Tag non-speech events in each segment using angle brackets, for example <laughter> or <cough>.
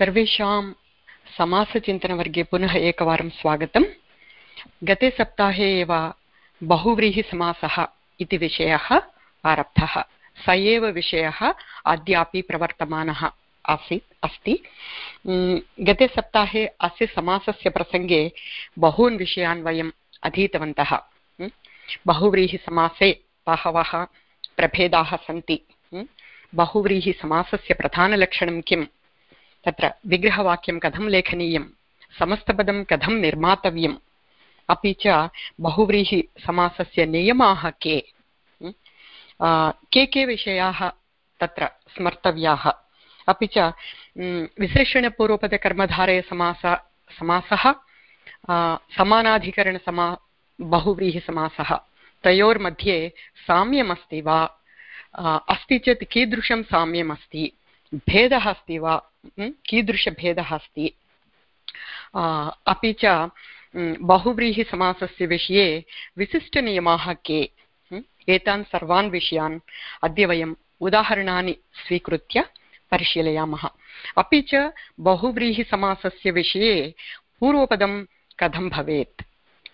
सर्वेषां समासचिन्तनवर्गे पुनः एकवारं स्वागतं गते सप्ताहे एव बहुव्रीहिसमासः इति विषयः आरब्धः. स एव विषयः अद्यापि प्रवर्तमानः आसीत्, अस्ति. गते सप्ताहे अस्य समासस्य प्रसङ्गे बहून् विषयान् वयम् अधीतवन्तः. बहुव्रीहिसमासे बहवः प्रभेदाः सन्ति. बहुव्रीहिसमासस्य प्रधानलक्षणं किं तत्र विग्रहवाक्यं कथं लेखनीयं? समस्तपदं कथं निर्मातव्यम्? अपि च बहुव्रीहिसमासस्य नियमाः के? के के विषयाः तत्र स्मर्तव्याः? अपि च विशेषणपूर्वपदकर्मधारयसमास समासः समानाधिकरणसमा बहुव्रीहिसमासः तयोर्मध्ये साम्यमस्ति वा? अस्ति चेत् कीदृशं साम्यम् अस्ति भेदः अस्ति वा? कीदृशभेदः अस्ति? अपि च बहुव्रीहिसमासस्य विषये विशिष्टनियमाः के? एतान् सर्वान् विषयान् अद्य वयम् उदाहरणानि स्वीकृत्य परिशीलयामः। अपि च बहुव्रीहिसमासस्य विषये पूर्वपदं कथं भवेत्?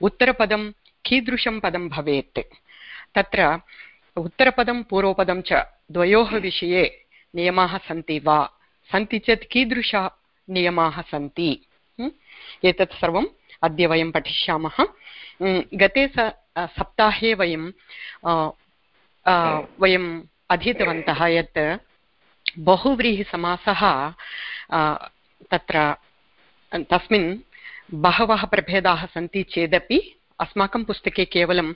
उत्तरपदं कीदृशं पदं भवेत्? तत्र उत्तरपदं, पूर्वपदं च द्वयोः विषये नियमाः सन्ति वा? सन्ति चेत् कीदृशाः नियमाः सन्ति? एतत् सर्वम् अद्य वयं पठिष्यामः. गते स सप्ताहे वयं वयम् अधीतवन्तः यत् बहुव्रीहिसमासः तत्र तस्मिन् बहवः प्रभेदाः सन्ति चेदपि अस्माकं पुस्तके केवलं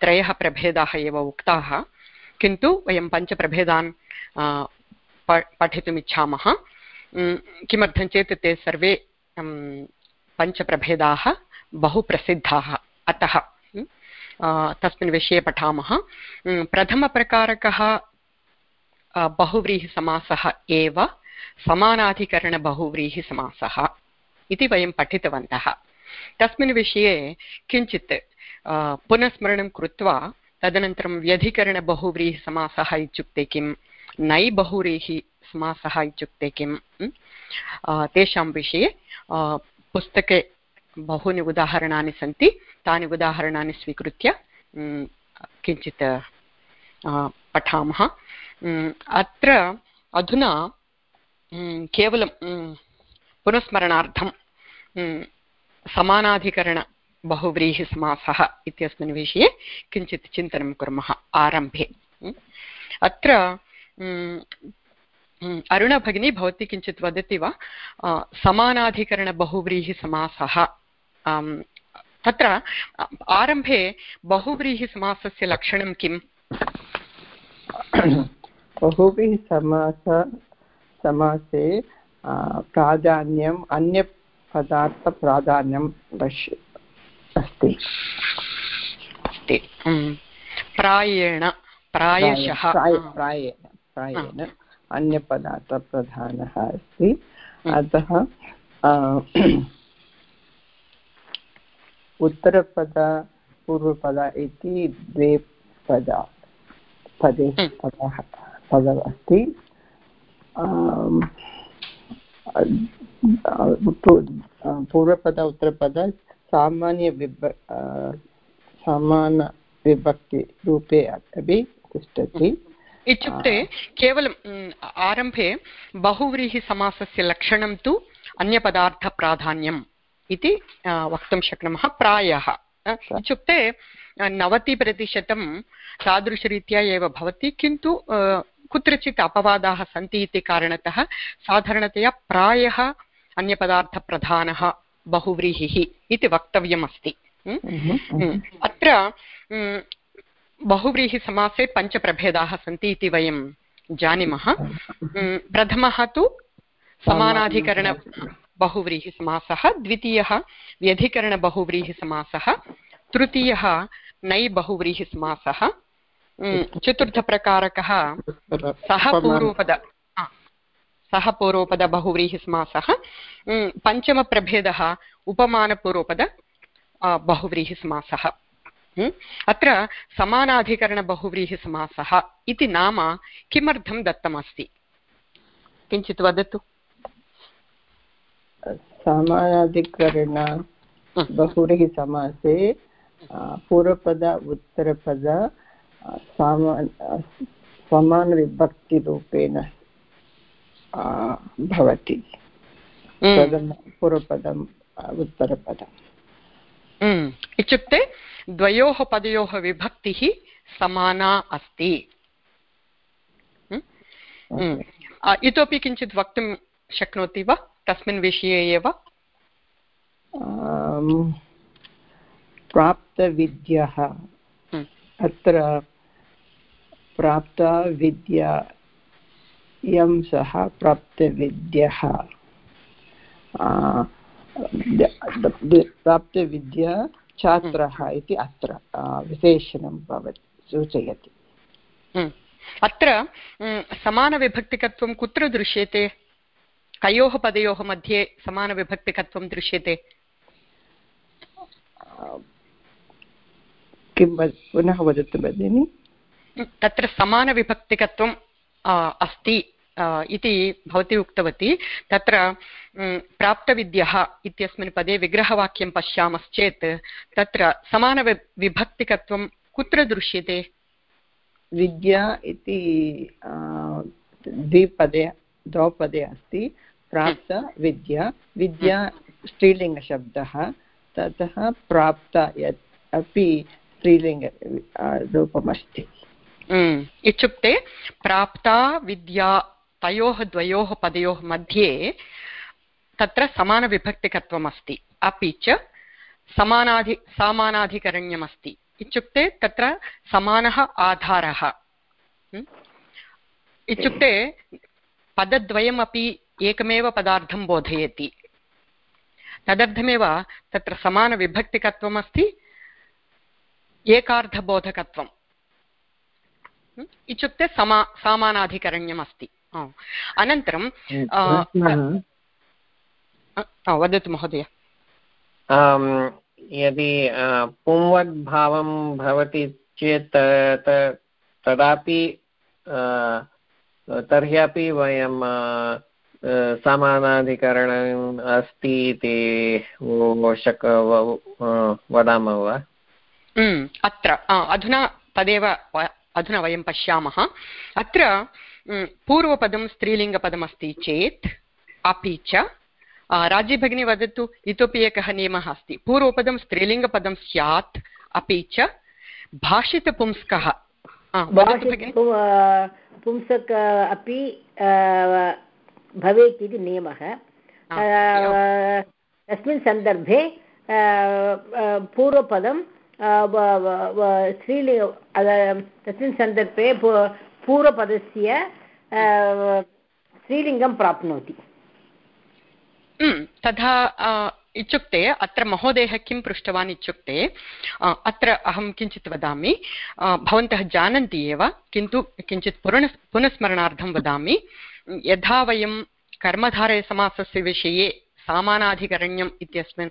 त्रयः प्रभेदाः एव उक्ताः. किन्तु वयं पञ्चप्रभेदान् पठितुमिच्छामः। किमर्थं चेत् ते सर्वे पञ्चप्रभेदाः बहु प्रसिद्धाः अतः तस्मिन् विषये पठामः। प्रथमप्रकारकः बहुव्रीहिसमासः एव समानाधिकरणबहुव्रीहिसमासः इति वयं पठितवन्तः। तस्मिन् विषये किञ्चित् पुनस्मरणं कृत्वा तदनन्तरं व्यधिकरणबहुव्रीहिसमासः इत्युक्ते किं नै बहुव्रीहिसमासः इत्युक्ते किं? तेषां विषये पुस्तके बहूनि उदाहरणानि सन्ति। तानि उदाहरणानि स्वीकृत्य किञ्चित् पठामः। अत्र अधुना केवलं पुनस्मरणार्थं समानाधिकरणबहुव्रीहिसमासः इत्यस्मिन् विषये किञ्चित् चिन्तनं कुर्मः आरम्भे। अत्र अरुणभगिनी भवती किञ्चित् वदति वा? समानाधिकरणबहुव्रीहिसमासः तत्र आरम्भे बहुव्रीहिसमासस्य लक्षणं किम्? बहुव्रीहिसमास समासे प्राधान्यम् अन्यपदार्थप्राधान्यं पश्य अस्ति। अस्ति। प्रायेण प्रायशः। प्रायेण। प्रायेण अन्यपदार्थप्रधानः अस्ति। अतः उत्तरपद पूर्वपद इति द्वे पद पदे पदः पदम् अस्ति पूर्वपद उत्तरपद सामान्यविभ समानविभक्तिरूपे अपि तिष्ठति। इत्युक्ते केवलम् आरम्भे बहुव्रीहिसमासस्य लक्षणं तु अन्यपदार्थप्राधान्यम् इति वक्तुं शक्नुमः प्रायः। इत्युक्ते नवतिप्रतिशतं तादृशरीत्या एव भवति किन्तु कुत्रचित् अपवादाः सन्ति इति कारणतः साधारणतया प्रायः अन्यपदार्थप्रधानः बहुव्रीहिः इति वक्तव्यमस्ति। अत्र बहुव्रीहिसमासे पञ्चप्रभेदाः सन्ति इति वयं जानीमः। प्रथमः तु समानाधिकरणबहुव्रीहिसमासः द्वितीयः व्यधिकरणबहुव्रीहिसमासः तृतीयः नै बहुव्रीहिसमासः। चतुर्थप्रकारकः सः पूर्वपद सः पूर्वपदबहुव्रीहिसमासः पञ्चमप्रभेदः उपमानपूर्वपद बहुव्रीहिसमासः। अत्र समानाधिकरणबहुव्रीहिसमासः इति नाम किमर्थं दत्तमस्ति? किञ्चित् वदतु। समानाधिकरण बहुव्रीहि समासे पूर्वपद उत्तरपद समानविभक्तिरूपेण भवति। पूर्वपदम् उत्तरपदम्। इत्युक्ते द्वयोः पदयोः विभक्तिः समाना अस्ति. इतोपि किञ्चित् वक्तुं शक्नोति वा? तस्मिन् विषये एव? प्राप्तविद्यः. अत्र प्राप्ता विद्या इयं सः प्राप्तविद्यः. प्राप्तविद्या छात्रः इति अत्र विशेषणं भवति सूचयति। अत्र समानविभक्तिकत्वं कुत्र दृश्यते? कयोः पदयोः मध्ये समानविभक्तिकत्वं दृश्यते? किं पुनः वदतु भगिनि। तत्र समानविभक्तिकत्वम् अस्ति। इति भवती उक्तवती तत्र प्राप्तविद्यः इत्यस्मिन् पदे विग्रहवाक्यं पश्यामश्चेत् तत्र समानविभक्तिकत्वं कुत्र दृश्यते? विद्या इति द्विपदे द्वौ पदे अस्ति प्राप्तविद्या विद्या. स्त्रीलिङ्गशब्दः ततः प्राप्त यत् अपि स्त्रीलिङ्ग रूपमस्ति. इत्युक्ते प्राप्ता विद्या तयोः द्वयोः पदयोः मध्ये तत्र समानविभक्तिकत्वम् अस्ति अपि च समानाधि, समानाधिकरण्यमस्ति। इत्युक्ते तत्र समानः आधारः। इत्युक्ते पदद्वयमपि एकमेव पदार्थं बोधयति। तदर्थमेव तत्र समानविभक्तिकत्वम् अस्ति एकार्धबोधकत्वम् इत्युक्ते समा सामानाधिकरण्यम् अस्ति अनन्तरं वदतु महोदय. यदि पुंवद्भावं भवति चेत् तदापि तर्हि अपि वयं समानाधिकरणम् अस्ति इति शक् वदामः वा? अत्र अधुना तदेव अधुना वयं पश्यामः. अत्र पूर्वपदं स्त्रीलिङ्गपदमस्ति चेत् अपि च राज्य भगिनी वदतु इतोपि एकः नियमः अस्ति। पूर्वपदं स्त्रीलिङ्गपदं स्यात् अपि च भाषितपुंस्कः पुंसक। अपि भवेत् इति नियमः। तस्मिन् सन्दर्भे पूर्वपदं स्त्रीलिङ्ग तस्मिन् सन्दर्भे पूर्वपदस्य स्त्रीलिङ्गं प्राप्नोति। तथा इत्युक्ते अत्र महोदयः किं पृष्टवान् इत्युक्ते अत्र अहं किञ्चित् वदामि भवन्तः जानन्ति एव, किन्तु किञ्चित् पुनः पुनस्मरणार्थं वदामि, यथा वयं कर्मधारयसमासस्य विषये सामानाधिकरण्यम् इत्यस्मिन्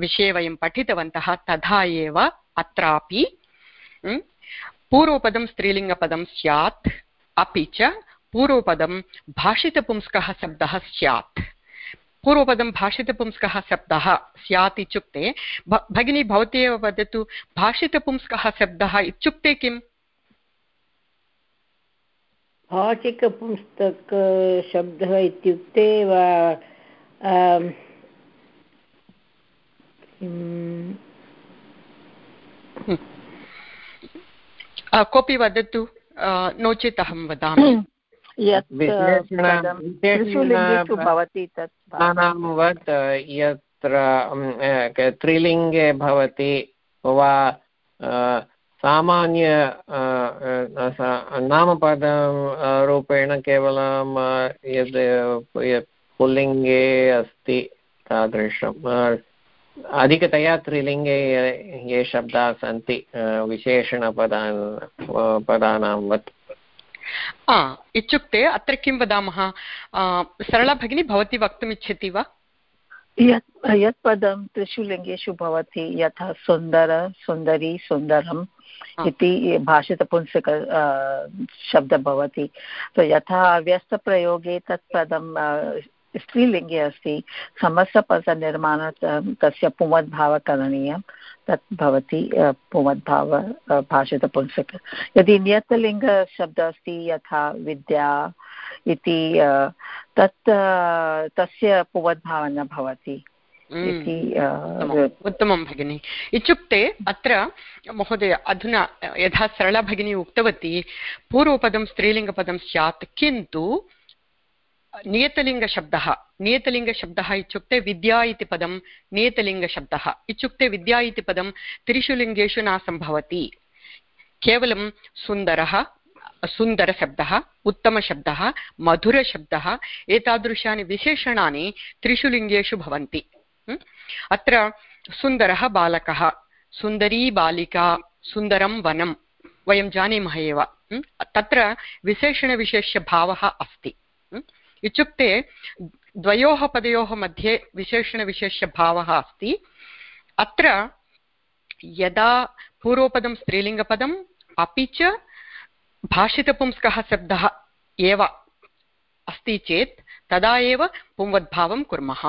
विषये वयं पठितवन्तः, तथा एव अत्रापि पूर्वपदं स्त्रीलिङ्गपदं स्यात् अपि च पूर्वपदं भाषितपुंस्कः शब्दः स्यात्। पूर्वपदं भाषितपुंस्कः शब्दः स्यात् इत्युक्ते भगिनी भवती एव वदतु भाषितपुंस्कः शब्दः इत्युक्ते किम्? भाषिकपुंस्तक शब्दः इत्युक्ते कोऽपि वदतु नो चेत् अहं वदामि। <clears throat> वत् यत्र त्रिलिङ्गे भवति वा सामान्य नामपदं रूपेण केवलं यद् पुल्लिङ्गे अस्ति तादृशम् अधिकतया त्रिलिङ्गे ये शब्दाः सन्ति विशेषणपदा पदानां वत्। इत्युक्ते अत्र किं वदामः? सरला भगिनी भवती वक्तुमिच्छति वा? यत् यत् पदं त्रिषु लिङ्गेषु भवति यथा सुन्दर सुन्दरी सुन्दरम् इति भाषितपुंसक शब्दः भवति। तो यथा व्यस्तप्रयोगे तत् पदं स्त्रीलिङ्गे अस्ति। समस्तपदनिर्माण तस्य पुमद्भावः करणीयं तत् भवति पुमद्भाव भाषितपुंसक यदि नियतलिङ्गशब्दः अस्ति यथा विद्या इति तत् तस्य पुवद्भावः न भवति उत्तमं भगिनि। इत्युक्ते अत्र महोदय अधुना यथा सरला भगिनी उक्तवती पूर्वपदं स्त्रीलिङ्गपदं स्यात् किन्तु नियतलिङ्गशब्दः नियतलिङ्गशब्दः इत्युक्ते विद्या इति पदं, नियतलिङ्गशब्दः इत्युक्ते विद्या इति पदं त्रिषु लिङ्गेषु न सम्भवति। केवलं सुन्दरः, सुन्दरशब्दः, उत्तमशब्दः, मधुरशब्दः, एतादृशानि विशेषणानि त्रिषु लिङ्गेषु भवन्ति। अत्र सुन्दरः बालकः, सुन्दरी बालिका, सुन्दरं वनं, वयं जानीमः एव। तत्र विशेषणविशेष्यभावः अस्ति। इत्युक्ते द्वयोः पदयोः मध्ये विशेषणविशेष्यभावः अस्ति। अत्र यदा पूर्वपदं स्त्रीलिङ्गपदम्, अपि च भाषितपुंस्कः शब्दः एव अस्ति चेत् तदा एव पुंवद्भावं कुर्मः।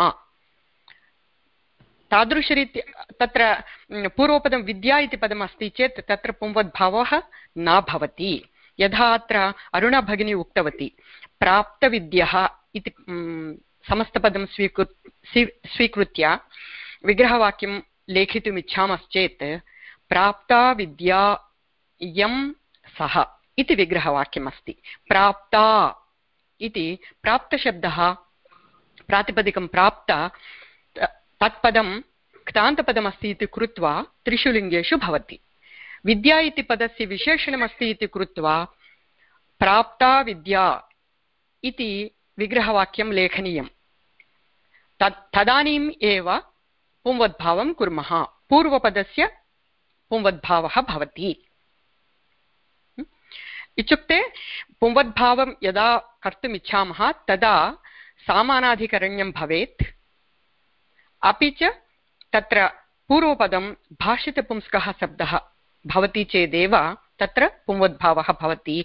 तादृशरीत्या तत्र पूर्वपदं विद्या इति पदम् अस्ति चेत् तत्र पुंवद्भावः न भवति। यथा अत्र अरुणा भगिनी उक्तवती, प्राप्तविद्यः इति समस्तपदं स्वीकृ स्वीकृत्य विग्रहवाक्यं लेखितुम् इच्छामश्चेत् प्राप्ता विद्या यं सः इति विग्रहवाक्यमस्ति प्राप्ता इति प्राप्तशब्दः प्रातिपदिकं प्राप्त तत्पदं क्तान्तपदमस्ति इति कृत्वा त्रिषु लिङ्गेषु भवति विद्या इति पदस्य विशेषणमस्ति इति कृत्वा प्राप्ता विद्या इति विग्रहवाक्यं लेखनीयं। तत् तदानीम् एव पुंवद्भावं कुर्मः। पूर्वपदस्य पुंवद्भावः भवति। इत्युक्ते पुंवद्भावं यदा कर्तुम् इच्छामः, तदा सामानाधिकरण्यं भवेत्। अपि च तत्र पूर्वपदं भाषितपुंस्कः शब्दः भवति चेदेव, तत्र पुंवद्भावः भवति।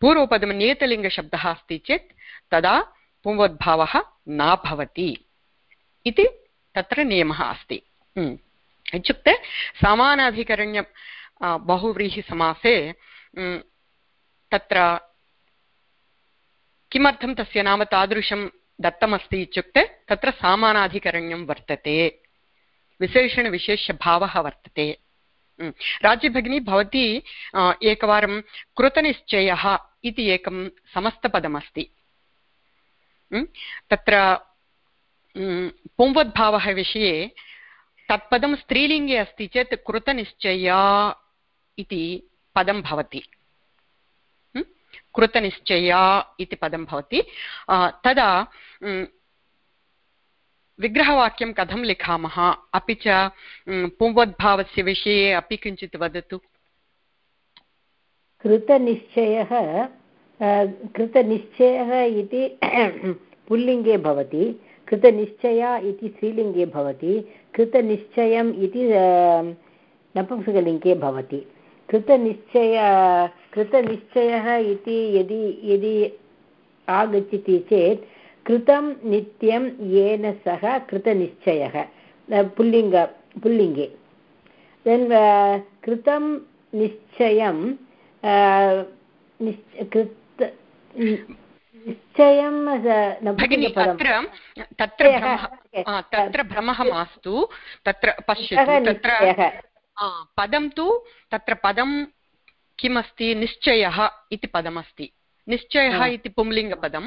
पूर्वपदं नियतलिङ्गशब्दः अस्ति चेत्, तदा पुंवद्भावः न भवति इति तत्र नियमः अस्ति। इत्युक्ते समानाधिकरण्य बहुव्रीहिसमासे तत्र किमर्थं तस्य नाम तादृशं दत्तमस्ति इत्युक्ते, तत्र सामानाधिकरण्यं वर्तते। विशेषणविशेष्यभावः वर्तते। राज्यभगिनी भवती एकवारं कृतनिश्चयः इति एकं समस्तपदमस्ति तत्र पुंवद्भावः विषये तत्पदं स्त्रीलिङ्गे अस्ति चेत् कृतनिश्चया इति पदं भवति कृतनिश्चया इति पदं भवति तदा विग्रहवाक्यं कथं लिखामः? अपि च पुंवद्भावस्य विषये अपि किञ्चित् वदतु। कृतनिश्चयः कृतनिश्चयः इति <clears throat> पुल्लिङ्गे भवति, कृतनिश्चया इति स्त्रीलिङ्गे भवति, कृतनिश्चयम् इति नपुंसकलिङ्गे भवति। कृतनिश्चय, कृतनिश्चयः इति यदि यदि आगच्छति चेत् कृतं नित्यं येन सह कृतनिश्चयः। पुल्लिङ्ग पुल्लिङ्गे। देन् कृतं निश्चयं कृत निश्चयं तत्र भ्रमः मास्तु। तत्र पश्यतु तत्र पदं तु तत्र पदं किमस्ति? निश्चयः इति पदमस्ति। निश्चयः इति पुंलिङ्गपदं.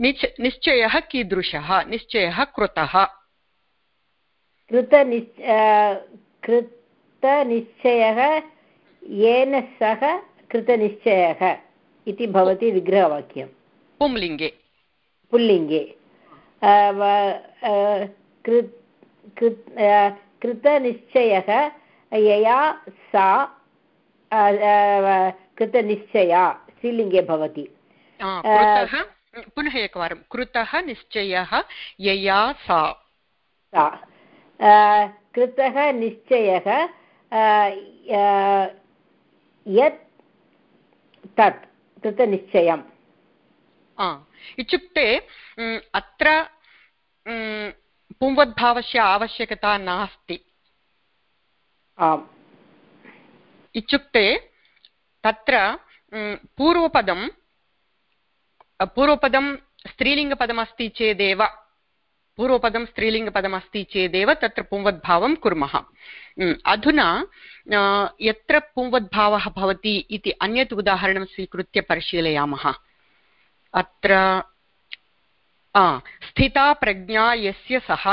निश् निश्चयः कीदृशः? निश्चयः कृतः. कृतनिश् कृतनिश्चयः येन सह कृतनिश्चयः इति भवति विग्रहवाक्यं पुंलिङ्गे। पुल्लिङ्गे। कृतनिश्चयः यया सा कृतनिश्चया स्त्रीलिङ्गे भवति। पुनः एकवारं कृतः निश्चयः यया सा। कृतः निश्चयः यत् तत् कृतनिश्चयम्। इत्युक्ते अत्र पुंवद्भावस्य आवश्यकता नास्ति। इत्युक्ते तत्र पूर्वपदं पूर्वपदं स्त्रीलिङ्गपदमस्ति चेदेव, पूर्वपदं स्त्रीलिङ्गपदमस्ति चेदेव तत्र पुंवद्भावं कुर्मः। अधुना यत्र पुंवद्भावः भवति इति अन्यत् उदाहरणं स्वीकृत्य परिशीलयामः। अत्र स्थिता प्रज्ञा यस्य सः।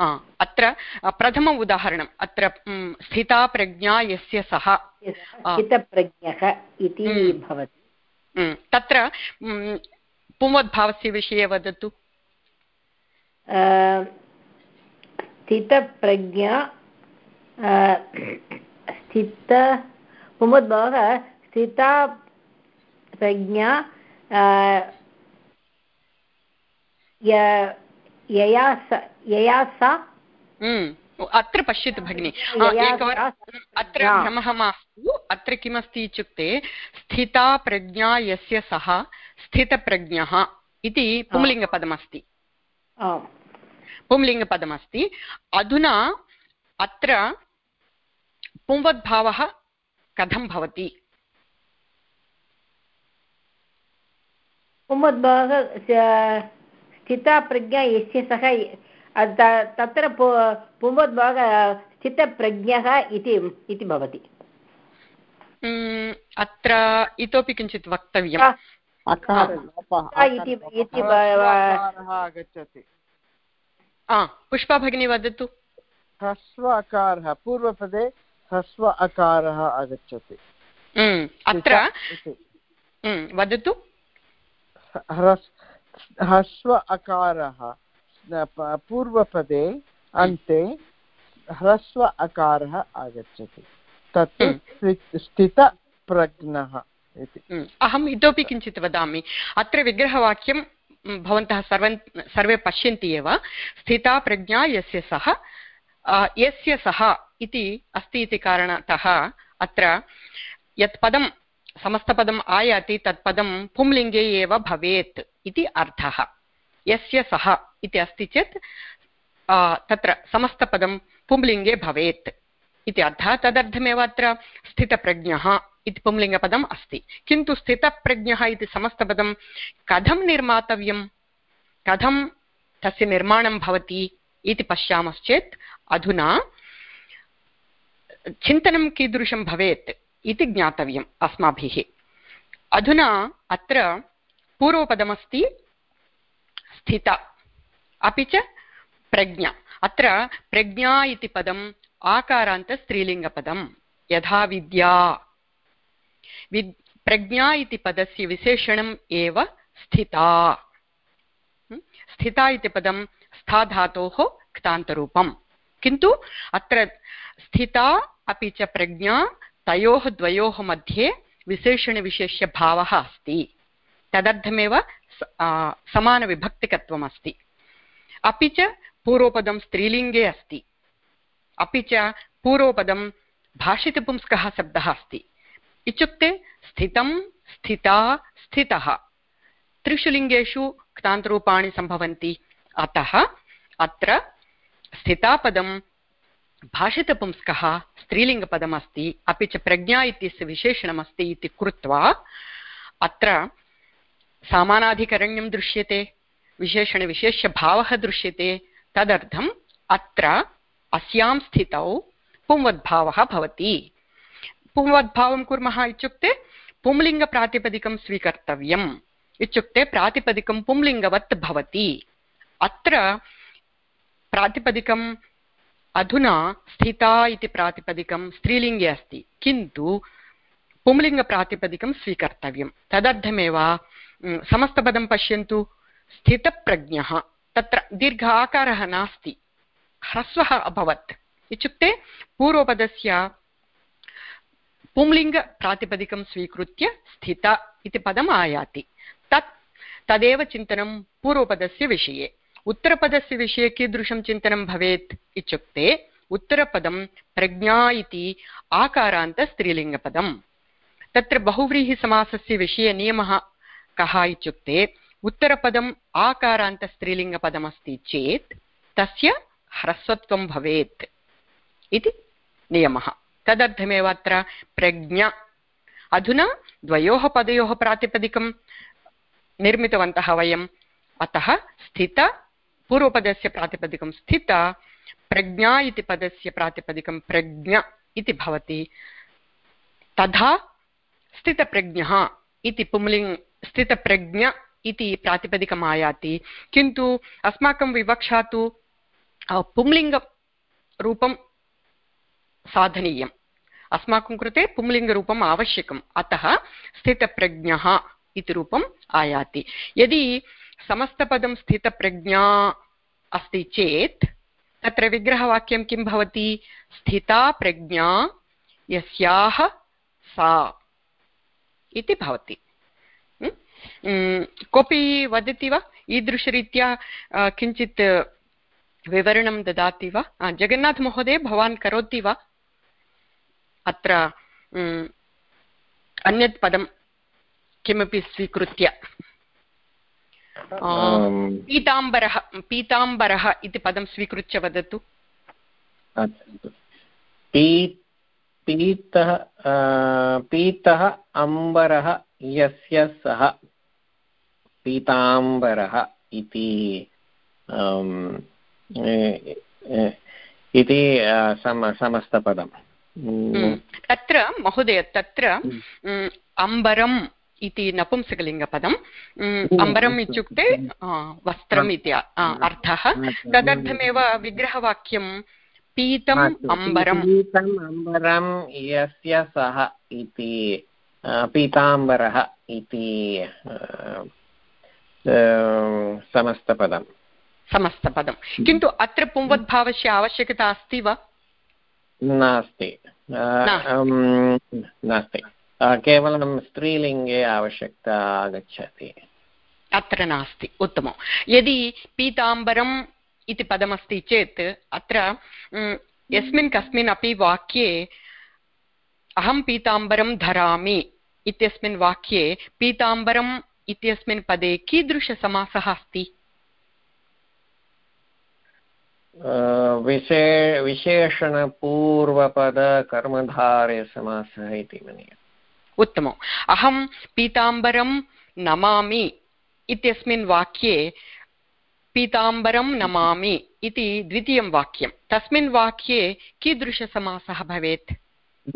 अत्र प्रथमम् उदाहरणम् अत्र स्थिता प्रज्ञा यस्य सः स्थितप्रज्ञः इति. भवति तत्र पुंवद्भावस्य विषये वदतु स्थितप्रज्ञा स्थित पुमद्भावः स्थिता प्रज्ञा य- यया स यया सा। म्, अत्र पश्यतु भगिनि। एकवारम् अत्र भ्रमः मास्तु। अत्र किमस्ति इत्युक्ते स्थिता प्रज्ञा यस्य सः स्थितप्रज्ञः इति पुंलिङ्गपदमस्ति। पुंलिङ्गपदमस्ति। अधुना अत्र पुंवद्भावः कथं भवति? पुमद्भावः स- स्थिता प्रज्ञा यस्य सः तत्र पु- पुमद्भावः स्थितप्रज्ञः इति इति भवति। अत्र इतोपि किञ्चित् वक्तव्यम्। आगच्छति। पुष्पा भगिनी वदतु। ह्रस्व अकारः पूर्वपदे ह्रस्व अकारः आगच्छति अत्र वदतु। ह्रस् ह्रस्व अकारः। पूर्वपदे अन्ते ह्रस्व अकारः आगच्छति। तत् हम्म। स्थि- स्थितप्रज्ञः इति। अहम् इतोपि किञ्चित् वदामि। अत्र विग्रहवाक्यं भवन्तः सर्वन् सर्वे पश्यन्ति एव। स्थिता प्रज्ञा यस्य सः यस्य सः इति अस्ति इति कारणतः अत्र यत् पदं समस्तपदम् आयाति तत् पदं पुंलिङ्गे एव भवेत् इति अर्थः। यस्य सः इति अस्ति चेत् तत्र समस्तपदं पुंलिङ्गे भवेत् इति अर्थः। तदर्थमेव अत्र स्थितप्रज्ञः इति पुंलिङ्गपदम् अस्ति। किन्तु स्थितप्रज्ञः इति समस्तपदं कथं निर्मातव्यं? कथं तस्य निर्माणं भवति इति पश्यामश्चेत्, अधुना चिन्तनं कीदृशं भवेत् इति ज्ञातव्यम् अस्माभिः। अधुना अत्र पूर्वपदमस्ति स्थिता, अपि च प्रज्ञा। अत्र प्रज्ञा इति पदम् आकारान्तस्त्रीलिङ्गपदं यथा विद्या। विद्, प्रज्ञा इति पदस्य विशेषणम् एव स्थिता? स्थिता इति पदं स्थाधातोः क्तान्तरूपम्। किन्तु अत्र स्थिता, अपि च प्रज्ञा तयोः द्वयोः मध्ये विशेषणविशेष्यभावः अस्ति। तदर्थमेव समानविभक्तिकत्वम् अस्ति अपि च पूर्वपदं स्त्रीलिङ्गे अस्ति। अपि च पूर्वपदं भाषितपुंस्कः शब्दः अस्ति। इत्युक्ते स्थितं, स्थिता, स्थितः। त्रिषु लिङ्गेषु क्तान्तरूपाणि सम्भवन्ति। अतः अत्र स्थितापदं भाषितपुंस्कः स्त्रीलिङ्गपदमस्ति, अपि च प्रज्ञा इत्यस्य विशेषणमस्ति इति कृत्वा अत्र सामानाधिकरण्यं दृश्यते, विशेषणविशेष्यभावः दृश्यते, तदर्थम् अत्र अस्यां स्थितौ पुंवद्भावः भवति। पुंवद्भावं कुर्मः इत्युक्ते पुंलिङ्गप्रातिपदिकं स्वीकर्तव्यम्। इत्युक्ते प्रातिपदिकं पुंलिङ्गवत् भवति। अत्र प्रातिपदिकम् अधुना स्थिता इति प्रातिपदिकं स्त्रीलिङ्गे अस्ति। किन्तु पुंलिङ्गप्रातिपदिकं स्वीकर्तव्यं। तदर्थमेव म्, समस्तपदं पश्यन्तु। स्थितप्रज्ञः तत्र दीर्घ आकारः नास्ति। ह्रस्वः अभवत्। इत्युक्ते पूर्वपदस्य पुंलिङ्गप्रातिपदिकं स्वीकृत्य स्थित इति पदम् आयाति। तत् तदेव चिन्तनं पूर्वपदस्य विषये। उत्तरपदस्य विषये कीदृशं चिन्तनं भवेत् इत्युक्ते उत्तरपदं प्रज्ञा इति आकारान्तस्त्रीलिङ्गपदम्। तत्र बहुव्रीहिसमासस्य विषये नियमः कः इत्युक्ते उत्तरपदम् आकारान्तस्त्रीलिङ्गपदमस्ति चेत् तस्य ह्रस्वत्वं भवेत् इति नियमः। तदर्थमेव अत्र प्रज्ञा। अधुना द्वयोः पदयोः प्रातिपदिकं निर्मितवन्तः वयम्। अतः स्थित पूर्वपदस्य प्रातिपदिकं स्थित, प्रज्ञा इति पदस्य प्रातिपदिकं प्रज्ञ इति भवति। तथा स्थितप्रज्ञः इति पुंलिङ् स्थितप्रज्ञ इति प्रातिपदिकम् आयाति किन्तु अस्माकं विवक्षा तु पुंलिङ्गरूपं साधनीयम्। अस्माकं कृते पुंलिङ्गरूपम् आवश्यकम्। अतः स्थितप्रज्ञः इति रूपम् आयाति। यदि समस्तपदं स्थितप्रज्ञा अस्ति चेत्, तत्र विग्रहवाक्यं किं भवति? स्थिता प्रज्ञा यस्याः सा इति भवति। कोऽपि वदति वा? ईदृशरीत्या किञ्चित् विवरणं ददाति वा? जगन्नाथमहोदय, भवान् करोति वा? अत्र अन्यत् पदं किमपि स्वीकृत्य। पीताम्बरः पीताम्बरः इति पदं स्वीकृत्य वदतु। पीतः पीतः अम्बरः यस्य सः पीताम्बरः इति इति सम समस्तपदम्। हम्म। तत्र महोदय तत्र हम्म, अम्बरम् इति नपुंसकलिङ्गपदम्। हम्म, अम्बरम् इत्युक्ते वस्त्रम् इति अर्थः। तदर्थमेव विग्रहवाक्यं पीतम् अम्बरम्। पीतम् अम्बरं यस्य सः इति पीताम्बरः इति समस्तपदम्। समस्तपदं किन्तु अत्र पुंवद्भावस्य आवश्यकता अस्ति वा? नास्ति। नास्ति। केवलं स्त्रीलिङ्गे आवश्यकता आगच्छति अत्र नास्ति उत्तमं यदि पीताम्बरम् इति पदमस्ति चेत् अत्र यस्मिन् कस्मिन् अपि वाक्ये अहं पीताम्बरं धरामि इत्यस्मिन् वाक्ये पीताम्बरम् इत्यस्मिन् पदे कीदृशसमासः अस्ति विशे विशेषणपूर्वपदकर्मधारयसमासः इति मन्ये उत्तमम्। अहं पीताम्बरं नमामि इत्यस्मिन् वाक्ये पीताम्बरं नमामि इति द्वितीयं वाक्यं तस्मिन् वाक्ये कीदृशसमासः भवेत्?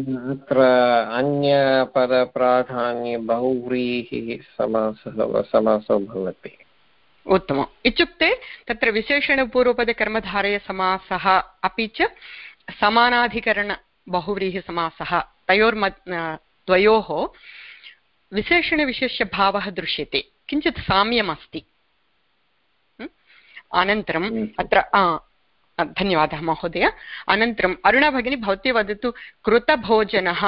अत्र अन्यपदप्राधान्ये बहुव्रीहिः समासः समासो भवति। उत्तमम्। इत्युक्ते तत्र विशेषणपूर्वपदकर्मधारयसमासः अपि च समानाधिकरणबहुव्रीहिसमासः तयोर्म द्वयोः विशेषणविशेष्यभावः दृश्यते। किञ्चित् साम्यम् अस्ति अनन्तरम् अत्र धन्यवादः महोदय। अनन्तरम् अरुणा भगिनी भवती वदतु कृतभोजनः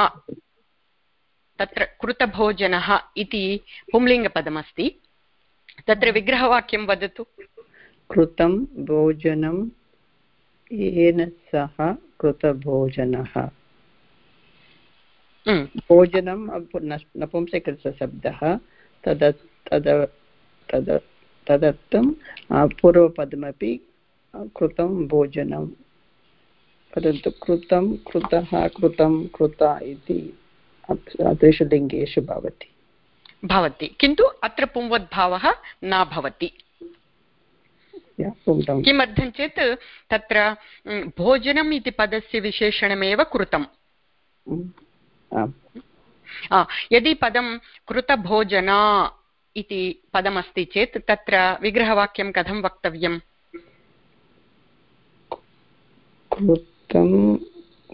तत्र कृतभोजनः इति पुंलिङ्गपदमस्ति। तत्र विग्रहवाक्यं वदतु। कृतं भोजनं येन सह कृतभोजनः। भोजनं नपुंसकशब्दः तद तद तद तदर्थं पूर्वपदमपि कृतं भोजनं। परन्तु कृतं कृतः कृतं कृता इति तेषु लिङ्गेषु भवति। भवति। किन्तु अत्र पुंवद्भावः न भवति। किमर्थं चेत् तत्र भोजनम् इति पदस्य विशेषणमेव कृतम्। यदि पदं कृतभोजना इति पदमस्ति चेत् तत्र विग्रहवाक्यं कथं वक्तव्यम् कृतं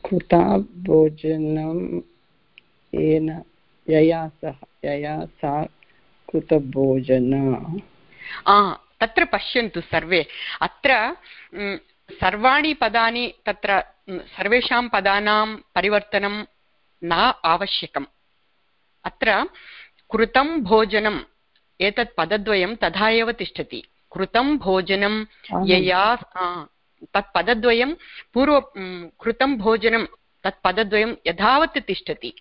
कृता भोजनं येन यया सह यया सा कृतभोजन तत्र पश्यन्तु सर्वे अत्र सर्वाणि पदानि तत्र सर्वेषां पदानां परिवर्तनं न आवश्यकम्। अत्र कृतं भोजनम् एतत् पदद्वयं तथा एव तिष्ठति। कृतं भोजनं यया तत् पदद्वयं पूर्व कृतं भोजनं तत् पदद्वयं यथावत् तिष्ठति।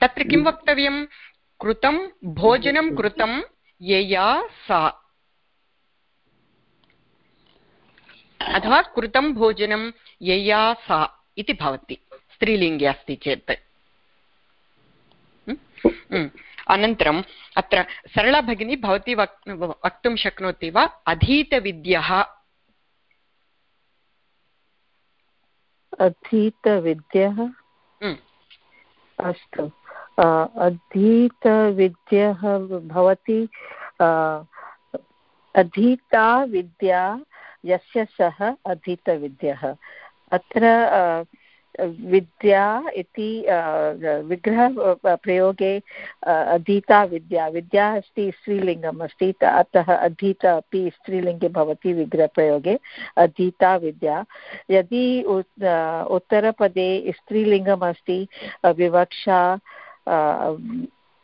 तत्र किं वक्तव्यं? कृतं भोजनं <laughs> कृतं यया सा अथवा कृतं भोजनं यया सा इति भवति स्त्रीलिङ्गे अस्ति चेत्। अनन्तरम् अत्र सरला भगिनी भवती वक् वक्तुं शक्नोति वा? अधीतविद्यः। अधीतविद्यः? अस्तु। अधीतविद्यः भवति अधीता विद्या यस्य सः अधीतविद्यः। अत्र विद्या इति विग्रह प्रयोगे अधीता विद्या। विद्या अस्ति, स्त्रीलिङ्गम् अस्ति अतः अधीता अपि स्त्रीलिङ्गे भवति विग्रहप्रयोगे, अधीता विद्या। यदि उत्तरपदे स्त्रीलिङ्गम् अस्ति विवक्षा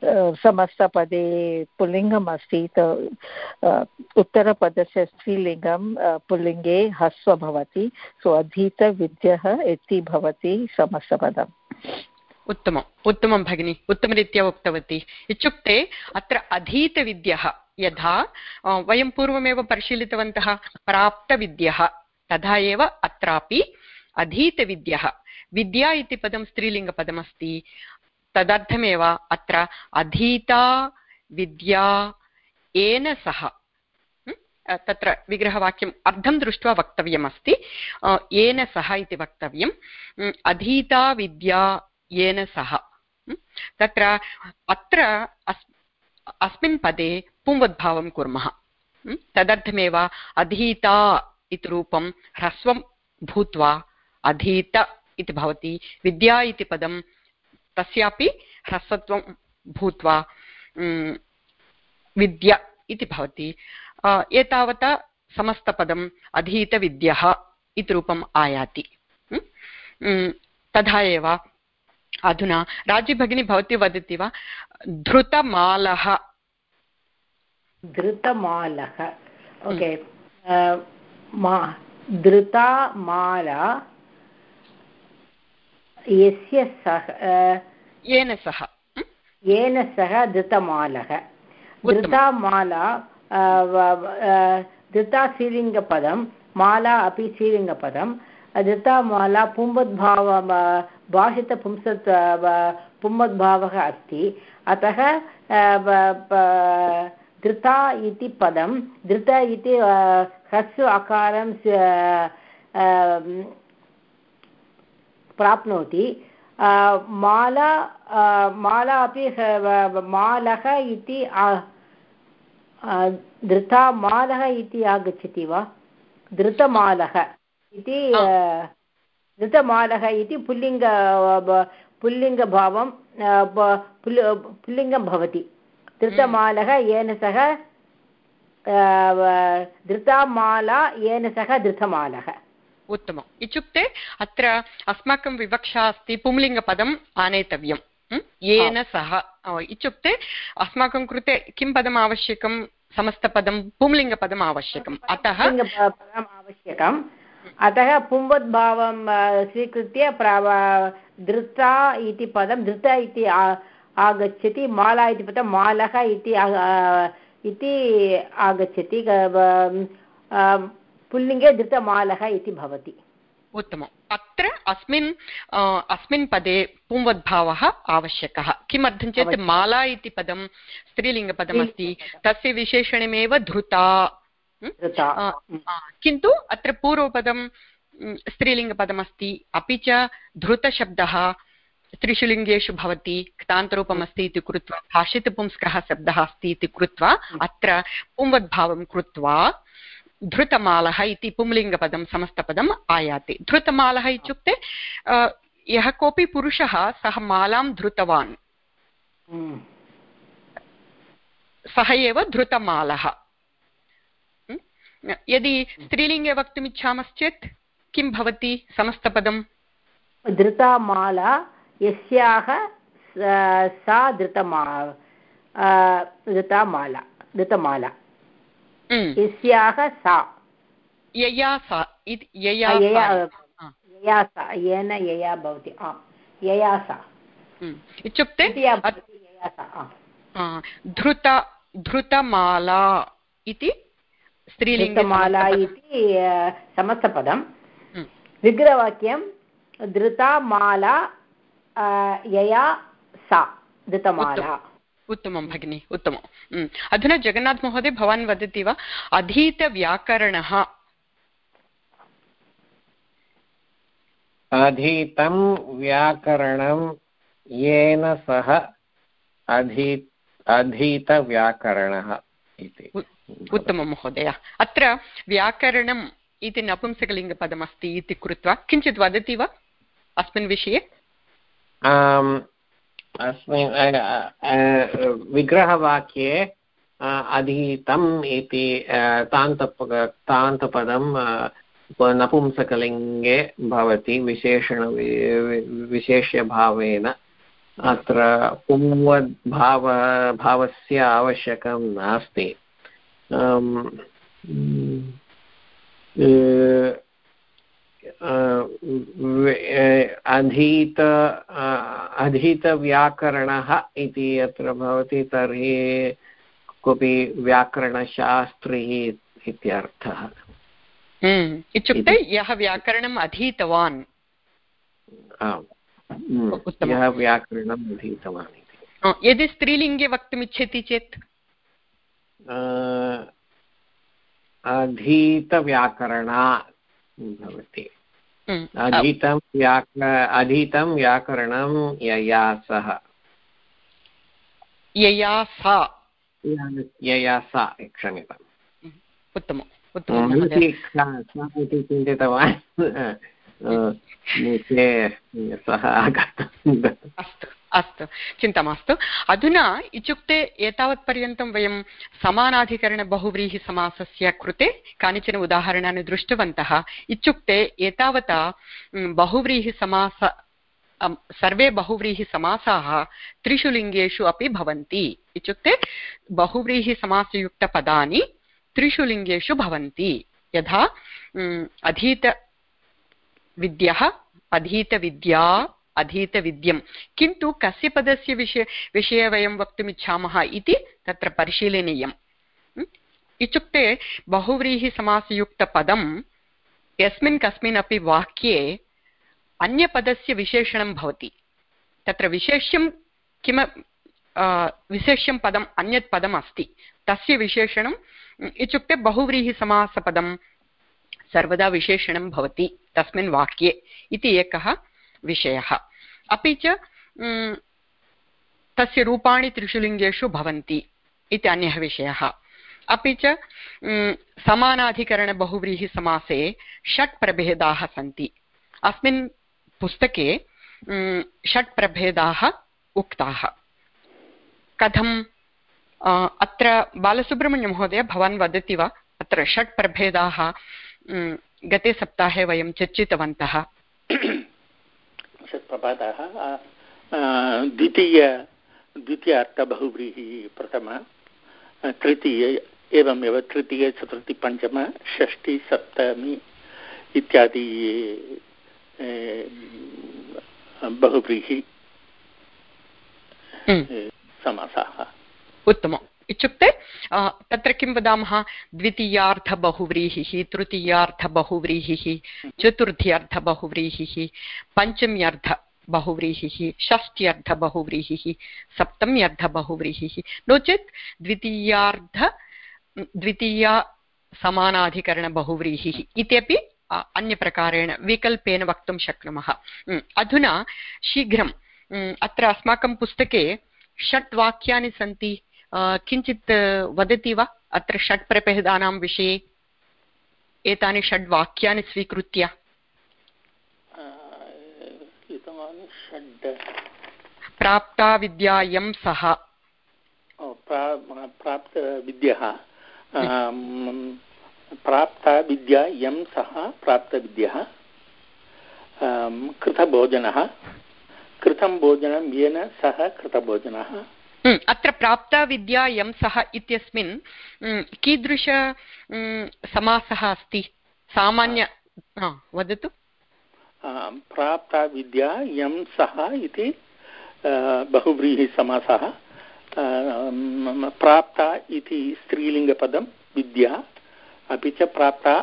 समस्तपदे पुल्लिङ्गम् अस्ति उत्तरपदस्य स्त्रीलिङ्गं पुल्लिङ्गे ह्रस्व भवति, सो अधीतविद्यः इति भवति समस्तपदम्। उत्तमम्, उत्तमं भगिनि, उत्तमरीत्या उक्तवती। इत्युक्ते अत्र अधीतविद्यः यथा वयं पूर्वमेव परिशीलितवन्तः प्राप्तविद्यः, तथा एव अत्रापि अधीतविद्यः। विद्या इति पदं स्त्रीलिङ्गपदमस्ति। तदर्थमेव अत्र अधीता विद्या येन सह। तत्र विग्रहवाक्यम् अर्धं दृष्ट्वा वक्तव्यमस्ति। येन सह इति वक्तव्यम्। अधीता विद्या येन सह। तत्र अत्र अस्, अस्मिन् पदे पुंवद्भावं कुर्मः। तदर्थमेव अधीता इति रूपं ह्रस्वं भूत्वा अधीत इति भवति। विद्या इति पदं तस्यापि ह्रस्वत्वं भूत्वा विद्या इति भवति। एतावता समस्तपदम् अधीतविद्यः इति रूपम् आयाति। तथा एव अधुना। राज्यभगिनी भवती वदति वा? धृतमालः। धृतमालः। ओके। धृतामाला यस्य सः येन सह। येन सह धृतमालः। धृतामाला धृता श्रीलिङ्गपदं माला अपि श्रीलिङ्गपदं धृतामाला पुंवद्भाव भाषितपुंसत् पुंवद्भावः अस्ति। अतः धृता इति पदं धृत इति ह्रस्व अकारं प्राप्नोति। माला माला अपि मालः इति धृतामालः इति आगच्छति वा? धृतमालः इति धृतमालः इति पुल्लिङ्ग पुल्लिङ्गभावं पुल्लिङ्गं भवति। धृतमालः येन सह धृतामाला येन सह धृतमालः। उत्तमम्। इत्युक्ते अत्र अस्माकं विवक्षा अस्ति पुंलिङ्गपदम् आनेतव्यं येन सह। इत्युक्ते अस्माकं कृते किं पदम् आवश्यकं समस्तपदं पुंलिङ्गपदम् आवश्यकम्। अतः आवश्यकम्। अतः पुंवद्भावं स्वीकृत्य धृता इति पदं धृत इति आगच्छति माला इति पदं मालः इति आगच्छति। पुल्लिङ्गे धृतमालः इति भवति। उत्तमम्। अत्र अस्मिन् अस्मिन् पदे पुंवद्भावः आवश्यकः। किमर्थं चेत् माला इति पदं स्त्रीलिङ्गपदमस्ति तस्य विशेषणमेव धृता। किन्तु अत्र पूर्वपदं स्त्रीलिङ्गपदमस्ति अपि च धृतशब्दः त्रिषु लिङ्गेषु भवति। क्तान्तरूपमस्ति इति कृत्वा भाषितपुंस्कः शब्दः अस्ति इति कृत्वा अत्र पुंवद्भावं कृत्वा धृतमालः इति पुंलिङ्गपदं समस्तपदम् आयाति। धृतमालः इत्युक्ते यः कोऽपि पुरुषः सः मालां धृतवान्। सः एव धृतमालः। यदि स्त्रीलिङ्गे वक्तुम् इच्छामश्चेत् किं भवति समस्तपदं? धृतामाला यस्याः सा धृतमा धृतामाला धृतमाला। यस्याः सा। यया सा यया सा। येन यया भवति यया सा। हम्म, इत्युक्ते धृत धृतमाला इति स्त्रीलिङ्गे धृतमाला समासपदम्। इति समस्तपदं हम्म, विग्रहवाक्यं धृता माला यया सा धृतमाला। उत्तमं भगिनि उत्तमम् हम्म, अधुना जगन्नाथ महोदय भवान् वदति वा? अधीतव्याकरणः। अधीतं व्याकरणं येन सह अधी अधीतव्याकरणः इति। उत्तमं महोदय। अत्र व्याकरणम् इति नपुंसकलिङ्गपदमस्ति इति कृत्वा किञ्चित् वदति वा? अस्मिन् विषये? अस्मिन् विग्रहवाक्ये अधीतम् इति तान्तप तान्तपदं नपुंसकलिङ्गे भवति विशेषण विशेष्यभावेन। अत्र पुंवद्भाव, भावस्य आवश्यकं नास्ति। अधीत अधीतव्याकरणः इति यत्र भवति तर्हि कोऽपि व्याकरणशास्त्री इत्यर्थः। हम्म, इत्युक्ते यः व्याकरणम् अधीतवान्। यः व्याकरणम् अधीतवान् इति। यदि स्त्रीलिङ्गे वक्तुमिच्छति चेत्? अधीतव्याकरणा भवति। अधीतं व्याक अधीतं व्याकरणं यया सह यया सा यया सा क्षम्यताम् उत्तमम् इति चिन्तितवान् सः आगतः अस्तु अस्तु चिन्ता मास्तु अधुना इत्युक्ते एतावत्पर्यन्तं वयं समानाधिकरणबहुव्रीहिसमासस्य कृते कानिचन उदाहरणानि दृष्टवन्तः। इत्युक्ते एतावता बहुव्रीहिसमास सर्वे बहुव्रीहिसमासाः त्रिषु लिङ्गेषु अपि भवन्ति। इत्युक्ते बहुव्रीहिसमासयुक्तपदानि त्रिषु लिङ्गेषु भवन्ति। यथा अधीतविद्यः, अधीतविद्या अधीतविद्यं। किन्तु कस्य पदस्य विषय विषये वयं वक्तुमिच्छामः इति तत्र परिशीलनीयम्? इत्युक्ते बहुव्रीहिसमासयुक्तपदं यस्मिन् कस्मिन् अपि वाक्ये अन्यपदस्य विशेषणं भवति। तत्र विशेष्यं किम विशेष्यं पदम् अन्यत् पदम् अस्ति। तस्य विशेषणं म्, इत्युक्ते बहुव्रीहिसमासपदं सर्वदा विशेषणं भवति तस्मिन् वाक्ये। इति एकः विषयः। अपि च तस्य रूपाणि त्रिषु लिङ्गेषु भवन्ति इति अन्यः विषयः। अपि च समानाधिकरणबहुव्रीहिसमासे षट् प्रभेदाः सन्ति। अस्मिन् पुस्तके षट् प्रभेदाः उक्ताः। कथम् अत्र बालसुब्रह्मण्यमहोदय भवान् वदति वा? अत्र षट् प्रभेदाः गते सप्ताहे वयं चर्चितवन्तः। षट्प्रपातः द्वितीय द्वितीय अर्थबहुव्रीहिः प्रथम तृतीय एवमेव तृतीय चतुर्थी पञ्चम षष्ठी सप्तमी इत्यादि बहुव्रीहि समासाः। उत्तमम्। इत्युक्ते तत्र किं वदामः? द्वितीयार्थबहुव्रीहिः तृतीयार्थबहुव्रीहिः चतुर्थ्यर्थबहुव्रीहिः पञ्चम्यर्थबहुव्रीहिः षष्ट्यर्थबहुव्रीहिः सप्तम्यर्थबहुव्रीहिः। नो चेत् द्वितीयार्ध द्वितीया समानाधिकरणबहुव्रीहिः इत्यपि अन्यप्रकारेण विकल्पेन वक्तुं शक्नुमः। अधुना शीघ्रं म्, अत्र अस्माकं पुस्तके षट् वाक्यानि सन्ति। किञ्चित् वदति वा? अत्र षट् प्रभेदानां विषये एतानि षड् वाक्यानि स्वीकृत्य। प्राप्ता विद्यायं सः। प्राप्तविद्यः प्राप्ता विद्या। यं सः प्राप्तविद्यः कृतभोजनः। कृतं भोजनं येन सः कृतभोजनः। अत्र प्राप्ता विद्या यं सः इत्यस्मिन् कीदृश समासः अस्ति? सामान्य वदतु। प्राप्ता विद्या यं सः इति बहुव्रीहिसमासः प्राप्ता इति स्त्रीलिङ्गपदं, विद्या। अपि च प्राप्ता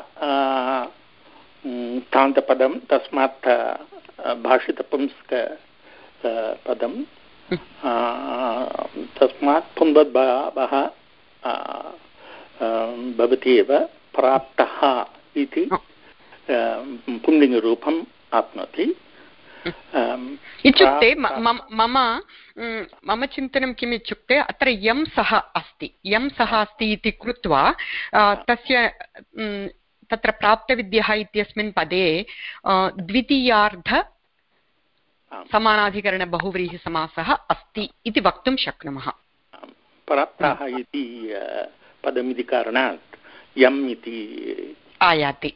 तान्तपदं तस्मात् भाषितपुंस्क पदं तस्मात् पुंवद्भावः भवति एव प्राप्तः इति पुल्लिङ्गरूपम् आप्नोति। इत्युक्ते मम मम चिन्तनं किम् इत्युक्ते अत्र यं सः अस्ति। यं सः अस्ति इति कृत्वा तस्य तत्र प्राप्तविद्यः इत्यस्मिन् पदे द्वितीयार्ध समानाधिकरणबहुव्रीहिसमासः अस्ति इति वक्तुं शक्नुमः। प्राप्ताः इति पदमिति कारणात् यम् इति आयाति।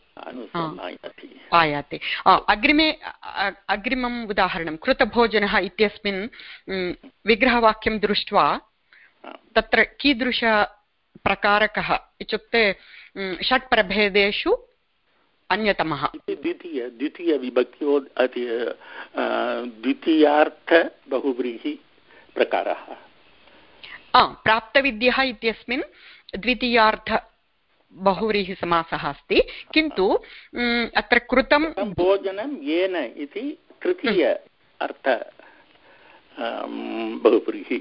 आयाति। अग्रिमे अग्रिमम् उदाहरणं। कृतभोजनः इत्यस्मिन् विग्रहवाक्यं दृष्ट्वा तत्र कीदृशप्रकारकः इत्युक्ते षट् प्रभेदेषु अन्यतमः। द्वितीय द्वितीयविभक्त्यो द्वितीयार्थबहुव्रीहि प्रकारः। प्राप्तविद्यः इत्यस्मिन् द्वितीयार्थ बहुव्रीहिसमासः अस्ति। किन्तु अत्र कृतं भोजनं येन इति तृतीय अर्थ बहुव्रीहि।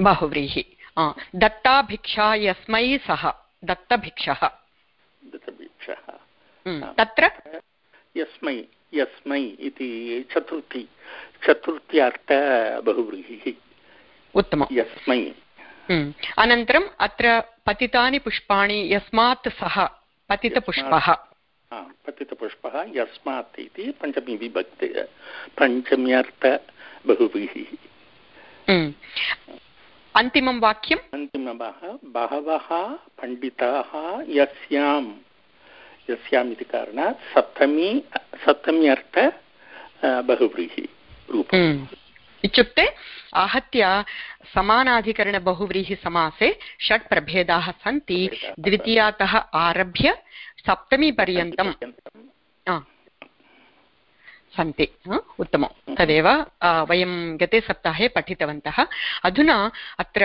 बहुव्रीहि। दत्ताभिक्षा यस्मै सः। दत्तभिक्षः। दत्तभिक्षः। तत्र? यस्मै यस्मै इति चतुर्थी चतुर्थ्यर्थ बहुव्रीहिः। उत्तमं यस्मै। अनन्तरम् अत्र पतितानि पुष्पाणि यस्मात् सः पतितपुष्पः। पतितपुष्पः यस्मात् इति पञ्चमी विभक्ति पञ्चम्यर्थ बहुव्रीहिः। अन्तिमं वाक्यम्? अन्तिमः बहवः पण्डिताः यस्यां यस्याम् इति कारणात् सप्तमी सप्तम्यर्थ बहुव्रीहि रूपम्। इत्युक्ते आहत्य समानाधिकरणबहुव्रीहिसमासे षट् प्रभेदाः सन्ति द्वितीयातः आरभ्य सप्तमीपर्यन्तं सन्ति उत्तमं। तदेव वयं गते सप्ताहे पठितवन्तः। अधुना अत्र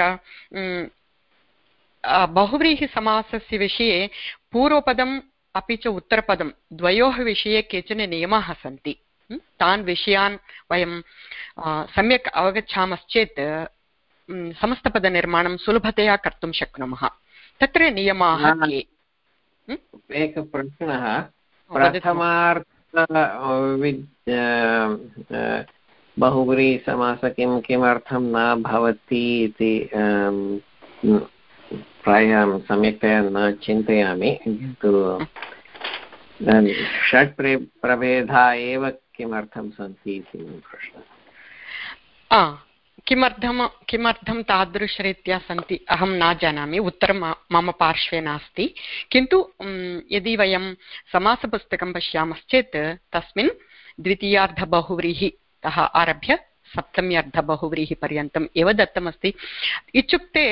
बहुव्रीहिसमासस्य विषये पूर्वपदम् अपि च उत्तरपदं। द्वयोः विषये केचन नियमाः सन्ति। तान् विषयान् वयं सम्यक् अवगच्छामश्चेत् समस्तपदनिर्माणं सुलभतया कर्तुं शक्नुमः। तत्र नियमाः के? एकः प्रश्नः। प्रथमार्थ बहुव्रीसमास किं किमर्थं न भवति इति प्रायः अहं सम्यक्तया न चिन्तयामि किन्तु षट् प्रे प्रभेदा एव किमर्थं सन्ति इति प्रश्नः। किमर्थं किमर्थं तादृशरीत्या सन्ति अहं न जानामि उत्तरं मम पार्श्वे नास्ति। किन्तु यदि वयं समासपुस्तकं पश्यामश्चेत् तस्मिन् द्वितीयार्धबहुव्रीहितः आरभ्य सप्तम्यर्धबहुव्रीहिपर्यन्तम् एव दत्तमस्ति। इत्युक्ते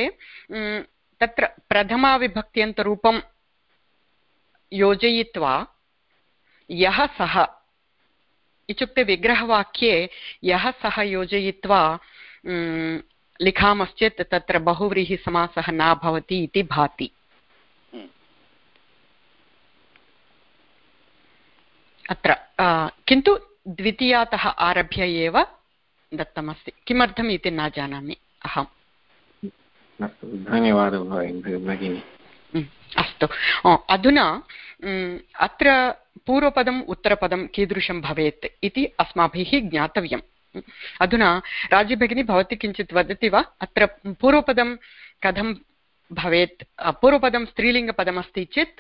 तत्र प्रथमाविभक्त्यन्तरूपं योजयित्वा यः सः इत्युक्ते विग्रहवाक्ये यः सः योजयित्वा लिखामश्चेत् तत्र बहुव्रीहिसमासः न भवति इति भाति। अत्र किन्तु द्वितीयातः आरभ्य एव दत्तमस्ति। किमर्थम् इति न जानामि अहम्। अस्तु धन्यवादः भगिनि अस्तु। अधुना अत्र पूर्वपदम् उत्तरपदं कीदृशं भवेत् इति अस्माभिः ज्ञातव्यम्। अधुना राजीभगिनी भवती किञ्चित् वदति वा? अत्र पूर्वपदं कथं भवेत्? पूर्वपदं स्त्रीलिङ्गपदमस्ति चेत्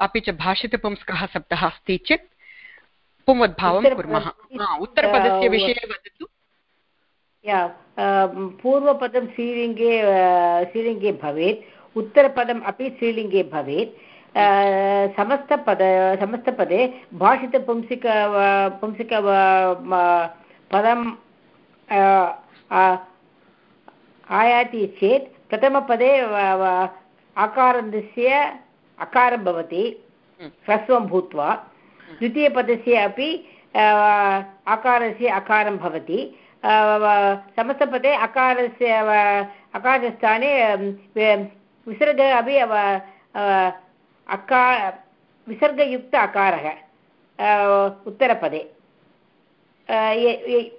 अपि च भाषितपुंस्कः शब्दः अस्ति चेत् पुंवद्भावं कुर्मः। उत्तरपदस्य विषये वदतु। पूर्वपदं स्त्रीलिङ्गे स्त्रीलिङ्गे भवेत् उत्तरपदम् अपि स्त्रीलिङ्गे भवेत् समस्तपद समस्तपदे भाषितपुंसिक पुंसिक पदम् आयाति चेत् प्रथमपदे आकारस्य अकारं भवति ह्रस्वं भूत्वा द्वितीयपदस्य अपि आकारस्य अकारं भवति समस्तपदे अकारस्य अकारस्थाने विसर्गः अपि अका, विसर्गयुक्त अकारः उत्तरपदे।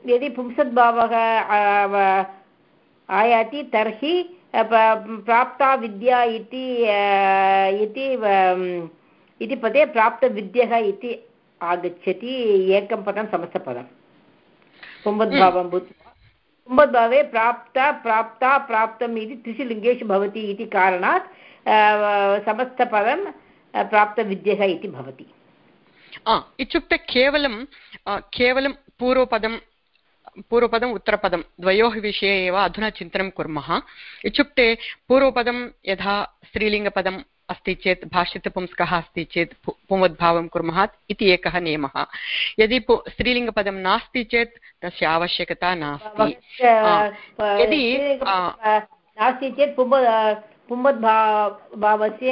यदि पुंसद्भावः आयाति, तर्हि प्राप्ता विद्या इति इति पदे प्राप्तविद्यः इति आगच्छति, एकं पदं समस्तपदं पुम्बद्भावं भूत्वा पुम्बद्भावे प्राप्ता प्राप्ता प्राप्तम् इति त्रिषु लिङ्गेषु भवति इति कारणात् समस्तपदं प्राप्तविद्यः इति भवति। इत्युक्ते केवलं केवलं पूर्वपदं पूर्वपदम् उत्तरपदं द्वयोः विषये एव अधुना चिन्तनं कुर्मः। इत्युक्ते पूर्वपदं यथा स्त्रीलिङ्गपदम् अस्ति चेत् भाष्यतपुंस्कः अस्ति चेत् पुंवद्भावं कुर्मः इति एकः नियमः। यदि स्त्रीलिङ्गपदं नास्ति चेत् तस्य आवश्यकता नास्ति। यदि नास्ति चेत् पुंवद्भावस्य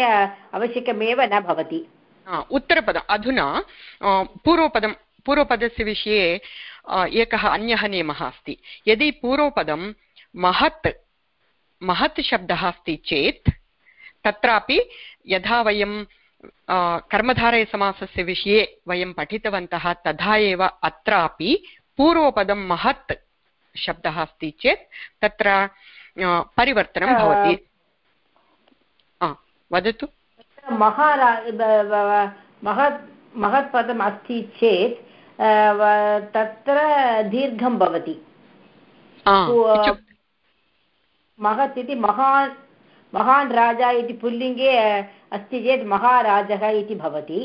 आवश्यकमेव न भवति। उत्तरपदम् अधुना पूर्वपदं पूर्वपदस्य विषये एकः अन्यः नियमः अस्ति। यदि पूर्वपदं महत् महत् शब्दः अस्ति चेत् तत्रापि यथा वयं कर्मधारयसमासस्य विषये वयं पठितवन्तः तथा एव अत्रापि पूर्वपदं महत् शब्दः अस्ति चेत् तत्र परिवर्तनं भवति। वदतु। महत् महत्पदम् अस्ति चेत् तत्र दीर्घं भवति। महत् इति महान् महान् राजा इति पुल्लिङ्गे अस्ति चेत् महाराजः इति भवति।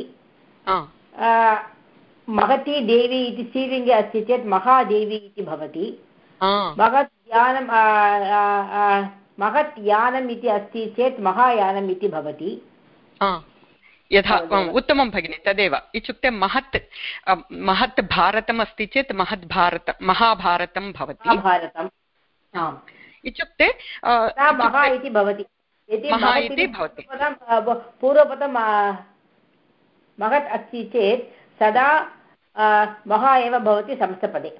महती देवी इति स्त्रीलिङ्गे अस्ति चेत् महादेवी इति भवति। महत् यानं महत् यानम् इति अस्ति चेत् महायानम् इति भवति। यथा उत्तमं भगिनि तदेव। इत्युक्ते महत् महत् भारतम् अस्ति चेत् महत् भारत महाभारतं भवति। इत्युक्ते महा इति भवति। महा पूर्वपदं महत् अस्ति चेत् सदा महा एव भवति संस्थपदे।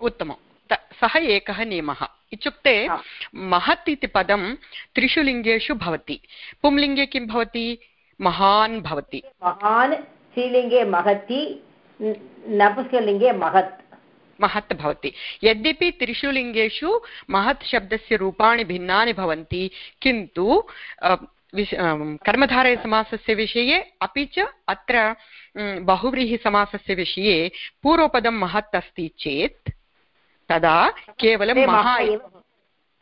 उत्तमं। सः एकः नियमः। इत्युक्ते महत् इति पदं त्रिषु लिङ्गेषु भवति। पुंलिङ्गे किं भवति? महान् भवति। महान् स्त्रीलिङ्गे महति नपुंसकलिङ्गे महत्। महत् भवति। यद्यपि त्रिषु लिङ्गेषु महत् शब्दस्य रूपाणि भिन्नानि भवन्ति किन्तु कर्मधारयसमासस्य विषये अपि च अत्र बहुव्रीहिसमासस्य विषये पूर्वपदं महत् अस्ति चेत् तदा केवलं महा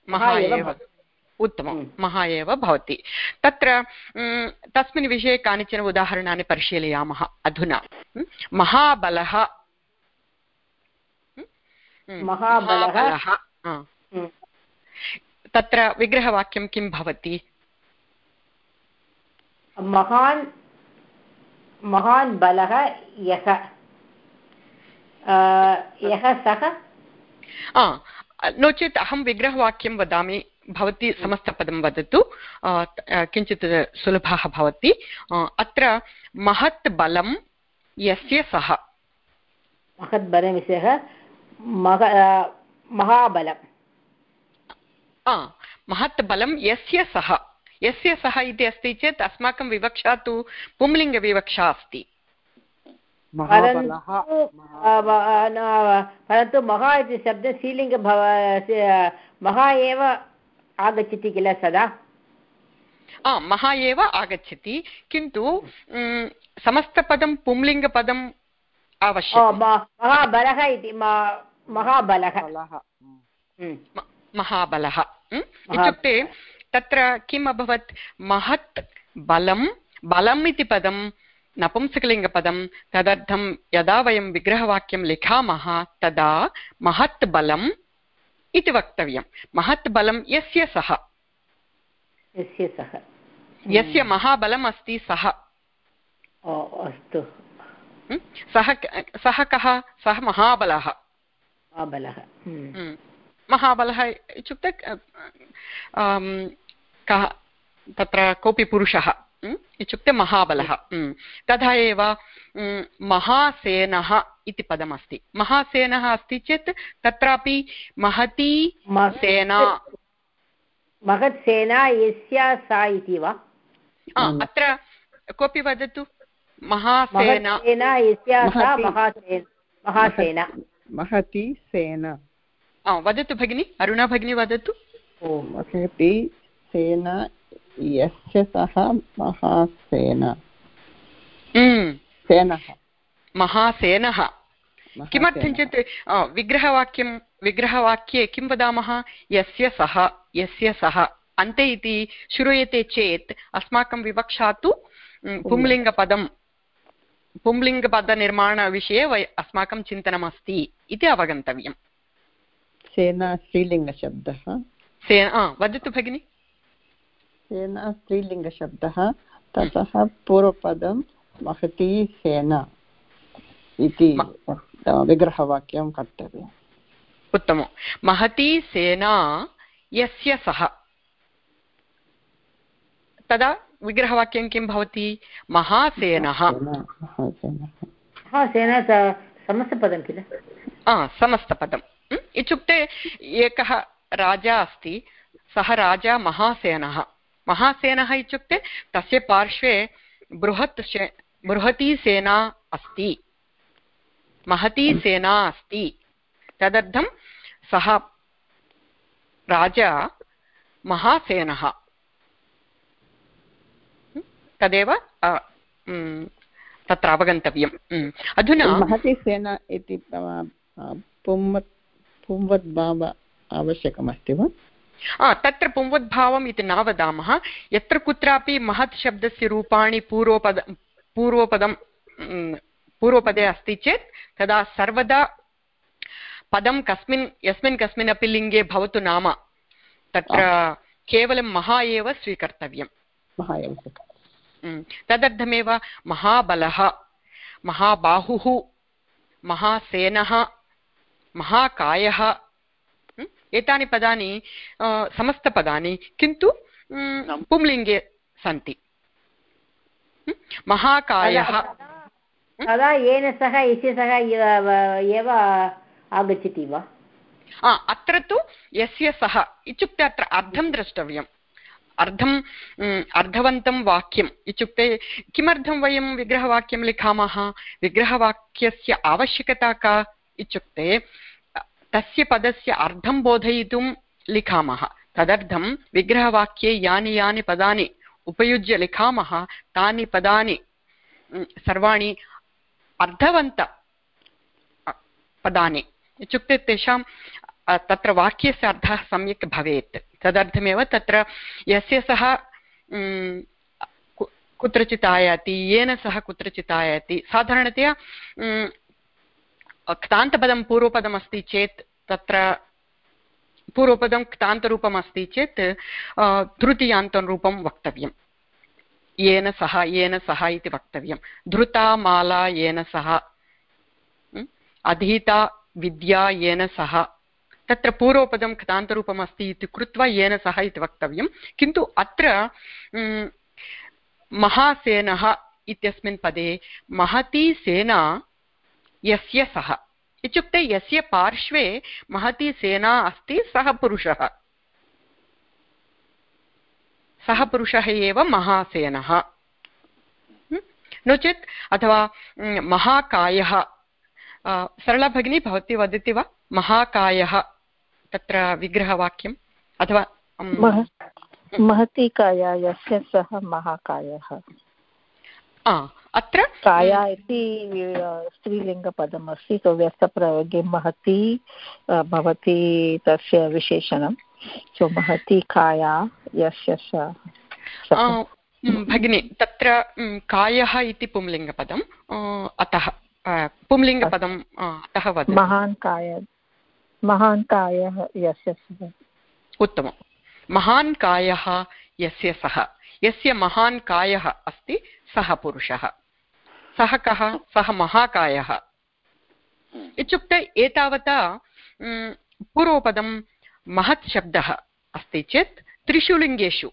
महा एव उत्तमं महा एव भवति। तत्र तस्मिन् विषये कानिचन उदाहरणानि परिशीलयामः अधुना। महाबलः महाबलः। तत्र विग्रहवाक्यं किं भवति? महान् महान् बलः यः। यः सः? नो चेत् अहं विग्रहवाक्यं वदामि। भवती समस्तपदं वदतु। किञ्चित् सुलभः भवति। अत्र महत् बलं यस्य सः। महत् बलं विषयः महाबलं महत् बलं यस्य सः। यस्य सः इति अस्ति चेत् अस्माकं विवक्षा तु पुंलिङ्गविवक्षा अस्ति। परन्तु महा इति शब्दः स्त्रीलिङ्ग महा एव आगच्छति किल सदा? महा एव आगच्छति किन्तु समस्तपदं पुंलिङ्गपदम् आवश्यकं महाबलः इति महाबलः। महाबलः। इत्युक्ते तत्र किम् अभवत्? महत् बलं बलम् इति पदं नपुंसकलिङ्गपदं तदर्थं यदा वयं विग्रहवाक्यं लिखामः तदा महत् बलं इति वक्तव्यं महत् बलं यस्य सः? यस्य सः? यस्य महाबलम् अस्ति सः? अस्तु। सः सः कः? सः महाबलः। महाबलः। महाबलः इत्युक्ते कः तत्र कोऽपि पुरुषः इत्युक्ते महाबलः तथा एव महासेनः इति पदमस्ति। महासेनः अस्ति चेत् तत्रापि महती सेना। महत् सेना यस्या सा इति वा? अत्र कोऽपि वदतु? महासेना। यस्या सा महासेना। महती सेना आ, वदतु भगिनि अरुणा भगिनी वदतु महती सेना यस्य सः महासेना उम्, सेनः महासेनः महासेनः। किमर्थं चेत् आ, विग्रहवाक्यं विग्रहवाक्ये किं वदामः यस्य सः यस्य सः अन्ते इति श्रूयते चेत् अस्माकं विवक्षा तु उम्, पुंलिङ्गपदं पुंलिङ्गपदनिर्माणविषये वय अस्माकं चिन्तनमस्ति इति अवगन्तव्यम्। सेना स्त्रीलिङ्गशब्दः। सेन वदतु भगिनि। सेना स्त्रीलिङ्गशब्दः ततः पूर्वपदं महती सेना इति विग्रहवाक्यं कर्तव्यम्। उत्तमं महती सेना यस्य सः? तदा विग्रहवाक्यं किं भवति? महासेनः। हा समस्तपदं किल? आ, समस्तपदम्। इत्युक्ते एकः राजा अस्ति सः राजा महासेनः। महासेनः इत्युक्ते तस्य पार्श्वे बृहत् बृहती सेना अस्ति। महती सेना अस्ति। तदर्थं सः राजा महासेनः? तदेव तत्र अवगन्तव्यम्. अधुना महती सेना इति पुंवत् पुंवद्भाव आवश्यकमस्ति वा? आ, तत्र पुंवद्भावम् इति न वदामः। यत्र कुत्रापि महत् शब्दस्य रूपाणि पूर्वपद पूर्वपदं पूर्वपदे अस्ति चेत् तदा सर्वदा पदं कस्मिन् यस्मिन् कस्मिन् अपि लिङ्गे भवतु नाम। तत्र केवलं महा एव स्वीकर्तव्यम्। महायवसक म्, तदर्थमेव महाबलः महाबाहुः महासेनः महाकायः एतानि पदानि समस्तपदानि किन्तु पुंलिङ्गे सन्ति महाकायः तदा येन सह यस्य सह एव आगच्छति वा? अत्र तु यस्य सः इत्युक्ते अत्र अर्थं द्रष्टव्यम् अर्धम् अर्धवन्तं वाक्यम् इत्युक्ते किमर्थं वयं विग्रहवाक्यं लिखामः? विग्रहवाक्यस्य आवश्यकता का इत्युक्ते, तस्य पदस्य अर्धं बोधयितुं लिखामः। तदर्थं विग्रहवाक्ये यानि यानि पदानि उपयुज्य लिखामः, तानि पदानि सर्वाणि अर्धवन्त पदानि। इत्युक्ते तेषां तत्र वाक्यस्य अर्थः सम्यक् भवेत्। तदर्थमेव तत्र यस्य सः कुत्रचित् आयाति येन सह कुत्रचित् आयाति। साधारणतया क्तान्तपदं पूर्वपदमस्ति चेत् तत्र पूर्वपदं क्तान्तरूपम् अस्ति चेत् अ, तृतीयान्तरूपं वक्तव्यं येन सह येन सह इति वक्तव्यं धृता माला येन सह अधीता विद्या येन सह तत्र पूर्वपदं क्तान्तरूपम् अस्ति इति कृत्वा येन सह इति वक्तव्यं। किन्तु अत्र महासेनः इत्यस्मिन् पदे महती सेना यस्य सः। इत्युक्ते यस्य पार्श्वे महती सेना अस्ति, सः पुरुषः। सः पुरुषः एव महासेनः। नो चेत्, अथवा महाकायः। सरला भगिनी, भवती वदति वा? महाकायः तत्र विग्रहवाक्यम् अथवा महती काया यस्य सः महाकायः? अत्र काया इति स्त्रीलिङ्गपदमस्ति सो व्यस्तप्रयोगे महती भवति तस्य विशेषणं। सो महती काया यस्य स भगिनि तत्र कायः इति पुंलिङ्गपदम् अतः पुंलिङ्गपदम् अतः वद महान् काय महान् कायः यस्य सः। उत्तमं महान् कायः यस्य सः। यस्य महान् कायः अस्ति सः पुरुषः। सः कः? सः महाकायः। इत्युक्ते एतावता म्, पूर्वपदं महत् शब्दः अस्ति चेत् त्रिषु लिङ्गेषु।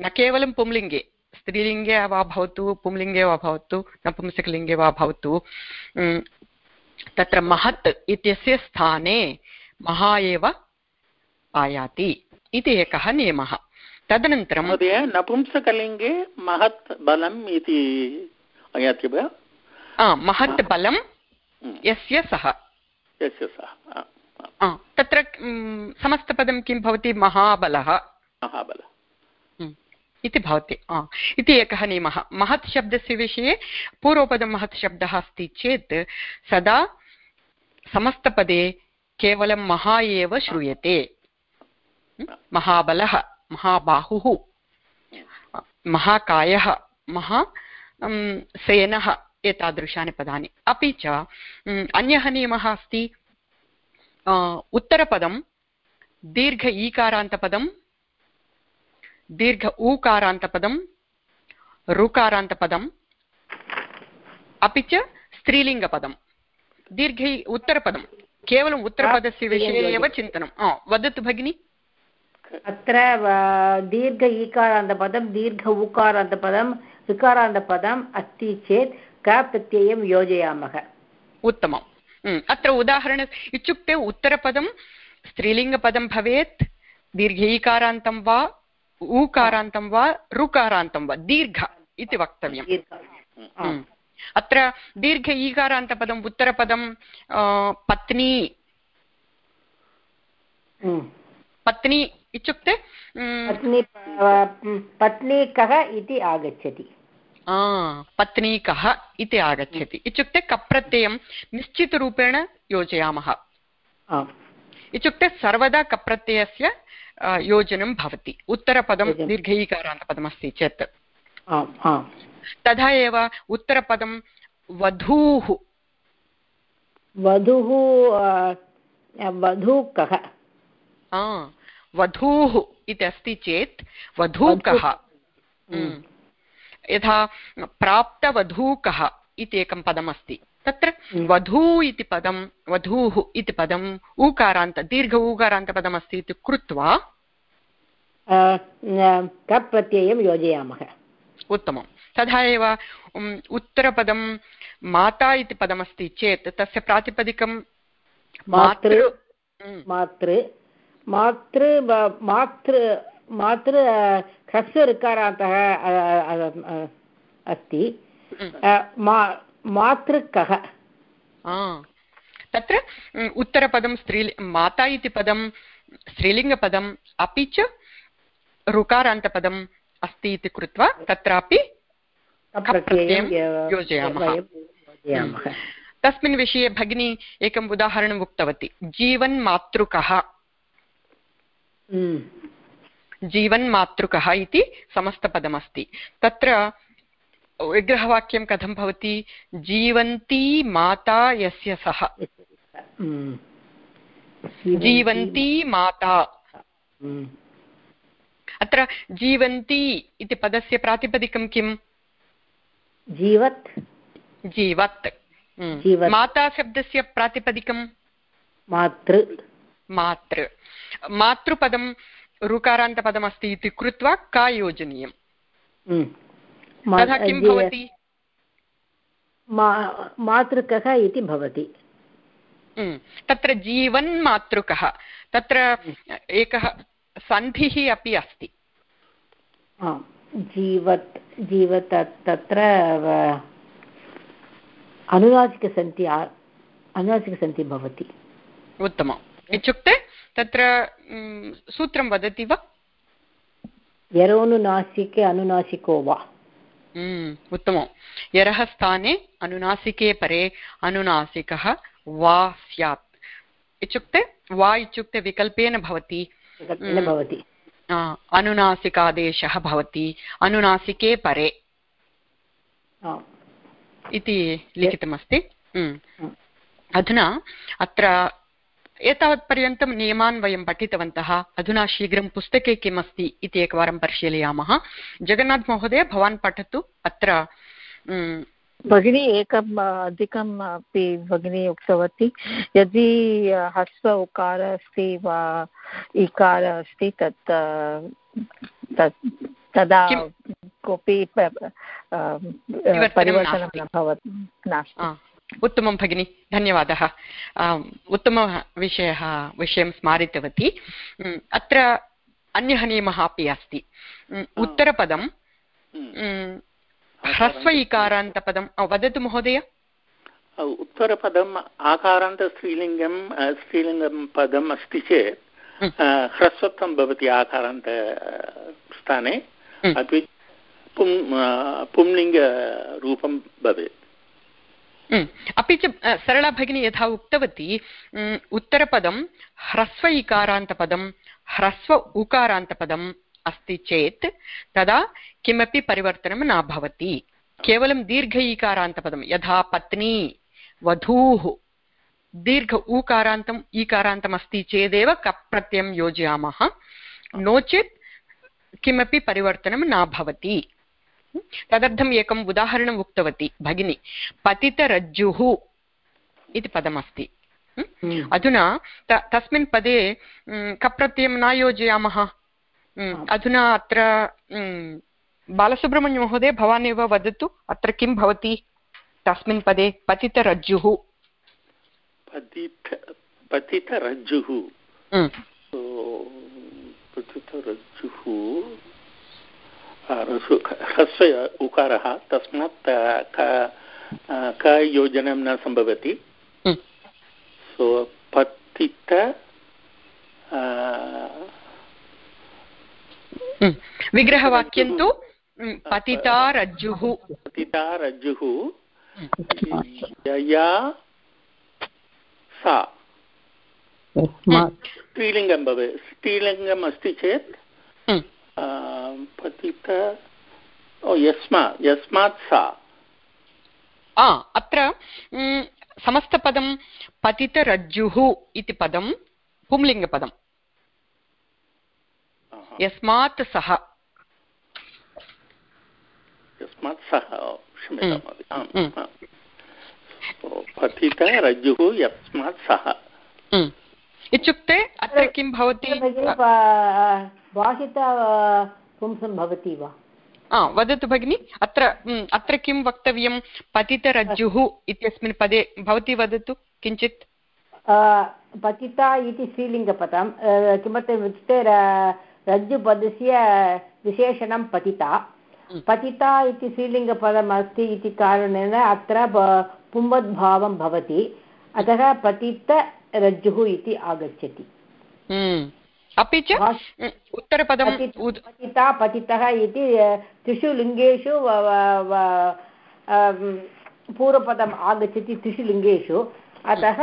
न केवलं पुंलिङ्गे। स्त्रीलिङ्गे वा भवतु पुंलिङ्गे वा भवतु नपुंसकलिङ्गे वा भवतु। उम्, तत्र महत् इत्यस्य स्थाने महा एव आयाति इति एकः नियमः। तदनन्तरं महोदय नपुंसकलिङ्गे महत् बलम् इति आयाति वा? महत् बलं हम्म, यस्य सः। यस्य सः तत्र समस्तपदं किं भवति? महाबलः। महाबल। हम्म, इति भवति। इति एकः नियमः। महत् शब्दस्य विषये पूर्वपदं महत् शब्दः अस्ति चेत् सदा समस्तपदे केवलं महा एव श्रूयते। महाबलः, महाबाहुः, महाकायः, महा सेनः एतादृशानि पदानि। अपि च अन्यः नियमः अस्ति उत्तरपदं, दीर्घ ईकारान्तपदं दीर्घ ऊकारान्तपदं ऋकारान्तपदम् अपि च स्त्रीलिङ्गपदं। दीर्घ उत्तरपदं। केवलम् उत्तरपदस्य विषये एव चिन्तनं वदतु भगिनि। अत्र दीर्घ ईकारान्तपदं दीर्घ उकारान्तपदं ऋकारान्तपदम् अस्ति चेत् क प्रत्ययं योजयामः। उत्तमम्। अत्र उदाहरण इत्युक्ते उत्तरपदं स्त्रीलिङ्गपदं भवेत् दीर्घैकारान्तं वा ऊकारान्तं वा ऋकारान्तं वा? दीर्घ इति वक्तव्यम्। उम्. अत्र दीर्घ ईकारान्तपदम् उत्तरपदं पत्नी। उम्. पत्नी इत्युक्ते उम्, पत्नी कः इति आगच्छति। आ, पत्नी कः इति आगच्छति। इत्युक्ते कप्रत्ययं निश्चितरूपेण योजयामः। इत्युक्ते सर्वदा कप्रत्ययस्य योजनं भवति उत्तरपदं दीर्घैकारान्तपदमस्ति चेत् तथा एव उत्तरपदं वधूः वधुः आ, वधू कः वधूः इति अस्ति चेत् वधूकः यथा प्राप्तवधूकः इति एकं पदमस्ति तत्र. वधू इति पदं वधूः इति पदम् ऊकारान्त दीर्घ ऊकारान्तपदमस्ति इति कृत्वा कप् प्रत्ययं योजयामः। उत्तमं। तथा एव उत्तरपदं माता इति पदमस्ति चेत् तस्य प्रातिपदिकं मातृ मातृ मातृ मातृ मातृ आ, अस्ति? मातृकः। तत्र उत्तरपदं स्त्री माता इति पदं स्त्रीलिङ्गपदम् अपि च ऋकारान्तपदम् अस्ति इति कृत्वा तत्रापि योजयामः। तस्मिन् विषये भगिनी एकम् उदाहरणम् उक्तवती। जीवन्मातृकः जीवन्मातृकः इति समस्तपदमस्ति। तत्र विग्रहवाक्यं कथं भवति? जीवन्ती माता यस्य सः. जीवन्ती माता। अत्र जीवन्ती इति पदस्य प्रातिपदिकं किम्? जीवत्। जीवत्। माता शब्दस्य प्रातिपदिकं? मातृ। मातृ। मातृपदं ऋकारान्तपदमस्ति इति कृत्वा का योजनीयं उम्. मा- तथा किं जी- भवति? मा- मातृकः इति भवति। तत्र जीवन् मातृकः तत्र एकः सन्धिः अपि अस्ति। जीवत् जीवत् तत्र आ- अनुनासिकसन्धि भवति। उत्तमम्। इत्युक्ते तत्र सूत्रं वदति वा? यरोनुनासिके अनुनासिको वा? उत्तमं। यरः स्थाने अनुनासिके परे अनुनासिकः वा स्यात्। इत्युक्ते वा इत्युक्ते विकल्पेन भवति। भवति। अनुनासिकादेशः भवति। अनुनासिके परे। इति लिखितमस्ति। हम्म। हम्म. अधुना अत्र एतावत्पर्यन्तं नियमान् वयं पठितवन्तः। अधुना शीघ्रं पुस्तके किम् अस्ति इति एकवारं परिशीलयामः। जगन्नाथ महोदय भवान् पठतु। अत्र भगिनी एकम् अधिकम् अपि भगिनी उक्तवती। यदि ह्रस्व उकार अस्ति वा इकार अस्ति तत् तदा कोऽपि परिवर्तनं न भवति नास्ति। उत्तमं भगिनि धन्यवादः। उत्तमविषयः विषयं स्मारितवती। अत्र अन्यः नियमः अपि अस्ति। उत्तरपदं ह्रस्व इकारान्तपदं वदतु महोदय। उत्तरपदम् आकारान्त स्त्रीलिङ्गं पदम् अस्ति चेत्. ह्रस्वत्वं भवति आकारान्त स्थाने। हम्म. अपि पुं पुंलिङ्गरूपं भवेत्। अपि च सरला भगिनी यथा उक्तवती उत्तरपदं ह्रस्व इकारान्तपदं ह्रस्व उकारान्तपदम् अस्ति चेत् तदा किमपि परिवर्तनं न भवति केवलं दीर्घ ईकारान्तपदं यथा पत्नी वधूः दीर्घ ऊकारान्तम् ईकारान्तम् अस्ति चेदेव कप् प्रत्ययं योजयामः नो चेत् किमपि परिवर्तनं न भवति तदर्थम् एकम् उदाहरणम् उक्तवती भगिनी। पतितरज्जुः इति पदमस्ति। अधुना तस्मिन् पदे कप्रत्ययं न योजयामः। अधुना अत्र बालसुब्रह्मण्यमहोदय भवान् एव वदतु अत्र किं भवति तस्मिन् पदे पतितरज्जुः। पतितरज्जुः। पतितरज्जुः। ह्रस्व उकारः तस्मात् क क योजनं न सम्भवति सो पतित विग्रहवाक्यं तु म्, पतितारज्जुः पतितारज्जुः यया सा। स्त्रीलिङ्गं भवेत्। स्त्रीलिङ्गम् अस्ति चेत् पतित ओ यस्मात् यस्मात् सा आ, अत्र समस्तपदं पतितरज्जुः इति पदं पुंलिङ्गपदं यस्मात् सः यस्मात् सः ओ, क्षम्यतां हम्म. महोदय. आम्, हम्म. आम्. ओ, पतित रज्जुः यस्मात् सः इत्युक्ते अत्र किं भवति अ, पुंसं भवति वा? वदतु भगिनि अत्र अत्र किं वक्तव्यं? पतितरज्जुः इत्यस्मिन् पदे भवती वदतु किञ्चित्? पतिता इति स्त्रीलिङ्गपदं किमर्थम् इत्युक्ते रज्जुपदस्य विशेषणं पतिता. पतिता इति स्त्रीलिङ्गपदम् अस्ति इति कारणेन अत्र पुंवद्भावं भवति। अतः पतितरज्जुः इति आगच्छति. अपि च उत्तरपदं पतित- पतिता इति त्रिषु लिङ्गेषु पूर्वपदम् आगच्छति त्रिषु लिङ्गेषु। अतः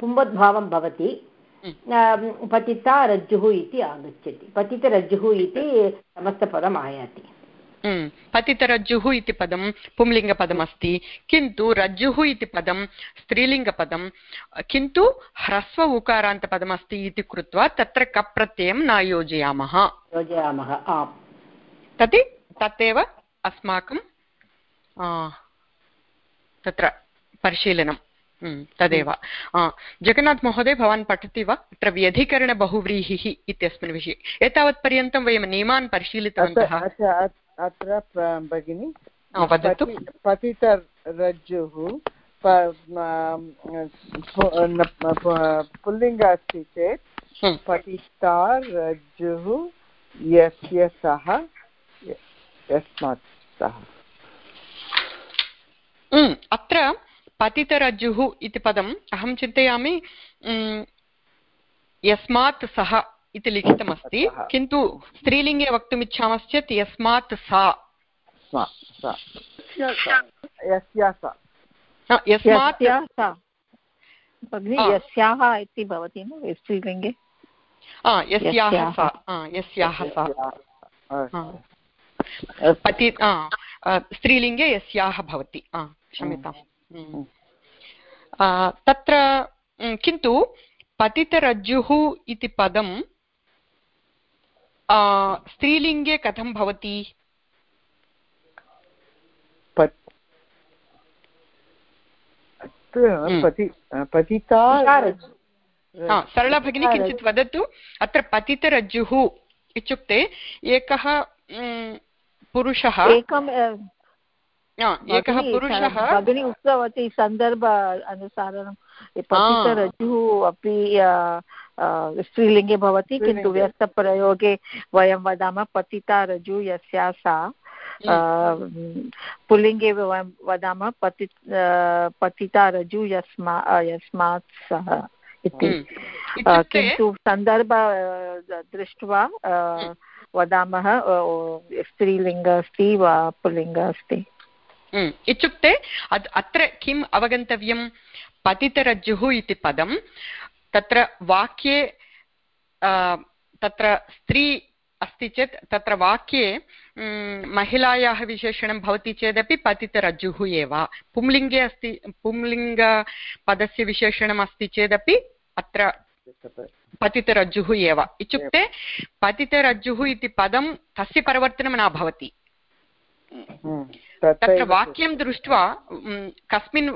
पुम्बद्भावं भवति। पतिता रज्जुः इति आगच्छति। पतितरज्जुः इति समस्तपदम् आयाति। पतितरज्जुः इति पदं पुंलिङ्गपदमस्ति किन्तु रज्जुः इति पदं स्त्रीलिङ्गपदं किन्तु ह्रस्व उकारान्तपदमस्ति इति कृत्वा तत्र कप् प्रत्ययं न योजयामः। योजयामः तत् तदेव अस्माकं तत्र परिशीलनं। तदेव। जगन्नाथ महोदय भवान् पठति वा? अत्र व्यधिकरणबहुव्रीहिः इत्यस्मिन् विषये। एतावत्पर्यन्तं वयं नियमान् परिशीलितवन्तः। अत्र भगिनि पतितरज्जुः पुल्लिङ्ग अस्ति चेत् पतिता रज्जुः यस्य सः यस्मात् सः अत्र पतितरज्जुः इति पदम् अहं चिन्तयामि यस्मात् सः इति लिखितमस्ति। किन्तु स्त्रीलिङ्गे वक्तुमिच्छामश्चेत् यस्मात् सा। स्म स यस्य सा यस्य स न, यस्मात् यस्याः इति भवति न स्त्रीलिङ्गे? यस्याः। सा। सा। पति स्त्रीलिङ्गे भवति। क्षम्यताम्। हम्म। तत्र किन्तु पतितरज्जुः इति पदं स्त्रीलिङ्गे कथं भवति? हम्म। पति पतिता सरला भगिनी किञ्चित् वदतु। अत्र पतितरज्जुः इत्युक्ते एकः पुरुषः। एकम् एकः पुरुषः। भगिनी उक्तवती सन्दर्भ अनुसारं पतितरजुः अपि स्त्रीलिङ्गे भवति किन्तु। व्यस्तप्रयोगे वयं वदामः पतिता रजु यस्या सा। पुल्लिङ्गे वयं वदामः पति पतिता रजु यस्मा यस्मात् सः इति। हम्म। किन्तु सन्दर्भ दृष्ट्वा वदामः स्त्रीलिङ्ग अस्ति वा पुल्लिङ्ग अस्ति। हम्म, इत्युक्ते अत्र किम् अवगन्तव्यं? पतितरज्जुः इति पदं। तत्र वाक्ये तत्र स्त्री अस्ति चेत् तत्र वाक्ये महिलायाः विशेषणं भवति चेदपि पतितरज्जुः एव। पुंलिङ्गे अस्ति पुंलिङ्गपदस्य विशेषणम् अस्ति चेदपि अत्र पतितरज्जुः एव। इत्युक्ते पतितरज्जुः इति पदं तस्य परिवर्तनं न भवति। तत्र वाक्यं दृष्ट्वा कस्मिन्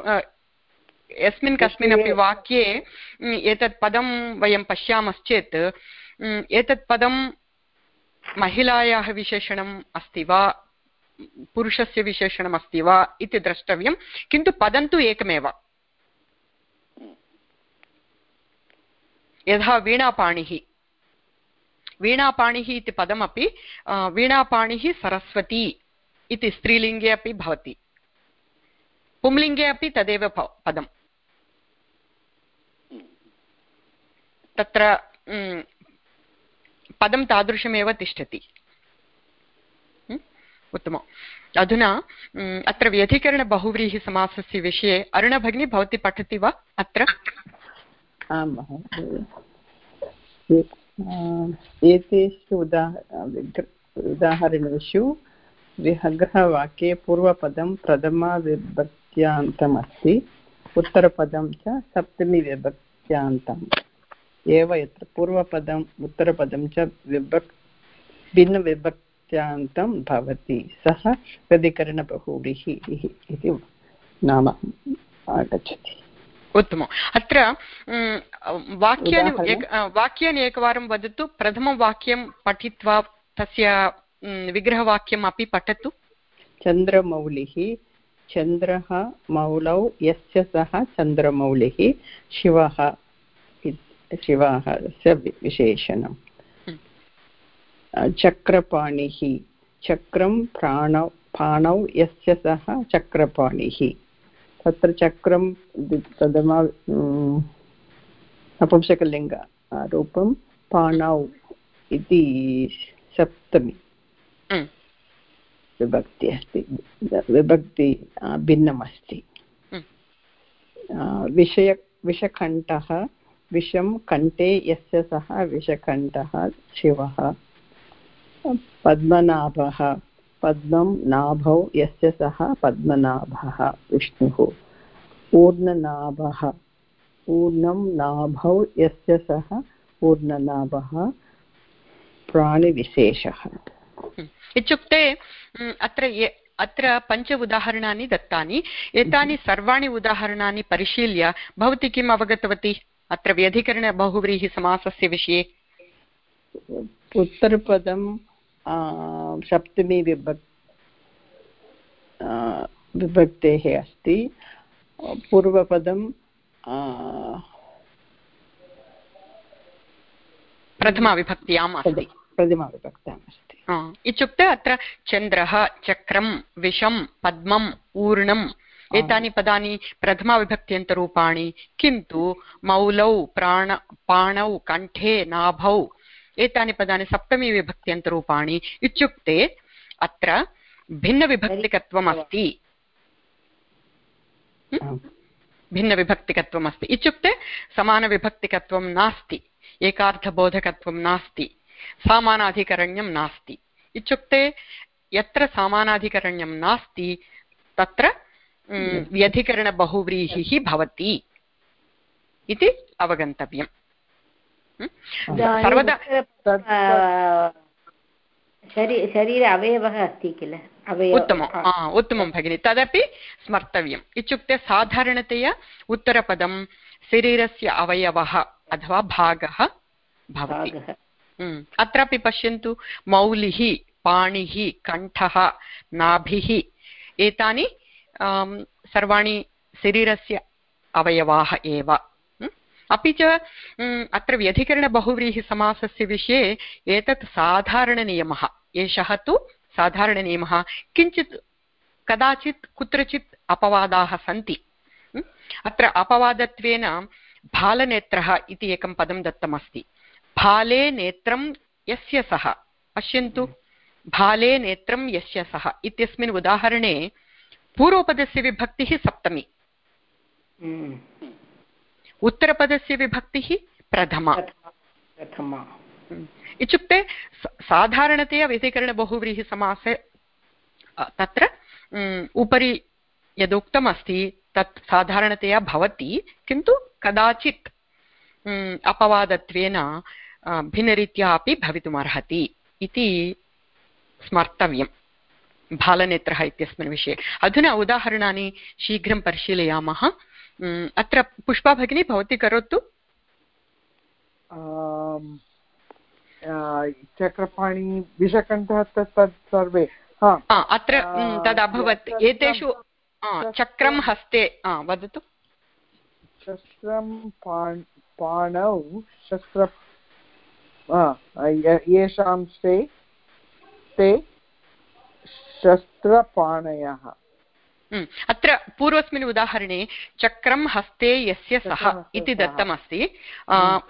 यस्मिन् कस्मिन्नपि वाक्ये एतत् पदं वयं पश्यामश्चेत् एतत् पदं महिलायाः विशेषणम् अस्ति वा पुरुषस्य विशेषणम् अस्ति वा इति द्रष्टव्यं किन्तु पदं तु एकमेव। यथा वीणापाणिः। वीणापाणिः इति पदमपि वीणापाणिः सरस्वती इति स्त्रीलिङ्गे अपि भवति। पुंलिङ्गे अपि तदेव पदम्। तत्र पदं तादृशमेव तिष्ठति? उत्तमम्। अधुना अत्र व्यधिकरणबहुव्रीहिसमासस्य विषये अरुणभगिनी भवती पठति वा? अत्र? एतेषु उदा उदाहरणेषु विहग्रहवाक्ये पूर्वपदं प्रथमाविभक्त्यान्तमस्ति। उत्तरपदं च सप्तमीविभक्त्यान्तम्। एव यत्र पूर्वपदम् उत्तरपदं च विभक् भिन्नविभक्त्यान्तं भवति। सः व्यधिकरणबहुव्रीहिः इति नाम आगच्छति। उत्तमम्। अत्र वाक्यानि वाक्यानि एकवारं वदतु। प्रथमं वाक्यं पठित्वा तस्य विग्रहवाक्यम् अपि पठतु। चन्द्रमौलिः चन्द्रः मौलौ यस्य सः चन्द्रमौलिः शिवः इत्- शिवः स्य वि- विशेषणम्। हम्म। चक्रपाणिः चक्रं प्राणौ पाणौ यस्य सः चक्रपाणिः। तत्र चक्रं प्रथमा उम्, नपुंसकलिङ्ग रूपं पाणौ इति सप्तमी। विभक्ति अस्ति। विभक्ति भिन्नमस्ति। विषय विषकण्ठः विषं कण्ठे यस्य सः विषकण्ठः शिवः। पद्मनाभः पद्मं नाभौ यस्य सः पद्मनाभः विष्णुः। पूर्णनाभः पूर्णं नाभौ यस्य सः पूर्णनाभः प्राणिविशेषः. इत्युक्ते अत्र ये अत्र पञ्च उदाहरणानि दत्तानि। एतानि सर्वाणि उदाहरणानि परिशील्य भवती किम् अवगतवती? अत्र व्यधिकरणबहुव्रीहिसमासस्य विषये। उत्तरपदं सप्तमी विभक् विभक्तेः अस्ति। पूर्वपदं प्रथमाविभक्त्याम् अस्ति। प्रथमाविभक्ताम् अस्ति। इत्युक्ते अत्र चन्द्रः चक्रं विषं पद्मम् ऊर्णम् एतानि पदानि प्रथमाविभक्त्यन्तरूपाणि। किन्तु मौलौ प्राण पाणौ कण्ठे नाभौ एतानि पदानि सप्तमी विभक्त्यन्तरूपाणि इत्युक्ते अत्र भिन्नविभक्तिकत्वम् अस्ति. भिन्नविभक्तिकत्वम् अस्ति इत्युक्ते समानविभक्तिकत्वं नास्ति। एकार्थबोधकत्वं नास्ति। सामानाधिकरण्यं नास्ति। इत्युक्ते यत्र सामानाधिकरण्यं नास्ति तत्र व्यधिकरणबहुव्रीहिः भवति इति अवगन्तव्यम्? सर्वदा शरी शरीर अवयवः अस्ति किल? अवयव उत्तमम् उत्तमं भगिनि। तदपि स्मर्तव्यम्। इत्युक्ते साधारणतया उत्तरपदं शरीरस्य अवयवः अथवा भागः भवति। अत्रापि पश्यन्तु मौलिः पाणिः कण्ठः नाभिः एतानि सर्वाणि शरीरस्य अवयवाः एव? अपि च अत्र व्यधिकरणबहुव्रीहिसमासस्य विषये एतत् साधारणनियमः। एषः तु साधारणनियमः। किञ्चित् कदाचित् कुत्रचित् अपवादाः सन्ति? अत्र अपवादत्वेन भालनेत्रः इति एकं पदं दत्तमस्ति। भाले नेत्रं यस्य सः? पश्यन्तु। भाले नेत्रं यस्य सः? इत्यस्मिन् उदाहरणे पूर्वपदस्य विभक्तिः सप्तमी। हम्म। उत्तरपदस्य विभक्तिः प्रथमा। प्रथमा। इत्युक्ते स- साधारणतया व्यतिकरणबहुव्रीहिसमासे तत्र म्, उपरि यदुक्तमस्ति तत् साधारणतया भवति किन्तु कदाचित् अपवादत्वेन भिन्नरीत्या अपि भवितुमर्हति इति स्मर्तव्यं भालनेत्रः इत्यस्मिन् विषये। अधुना उदाहरणानि शीघ्रं परिशीलयामः। अत्र पुष्पा भगिनी भवती करोतु? चक्रपाणि विषकण्ठः तत् सर्वे। अत्र तदभवत् एतेषु चक्रं हस्ते वदतु। शस्त्रं पाणौ शस्त्र येषां ते शस्त्रपाणयः। म्, अत्र पूर्वस्मिन् उदाहरणे चक्रं हस्ते यस्य सः इति दत्तमस्ति।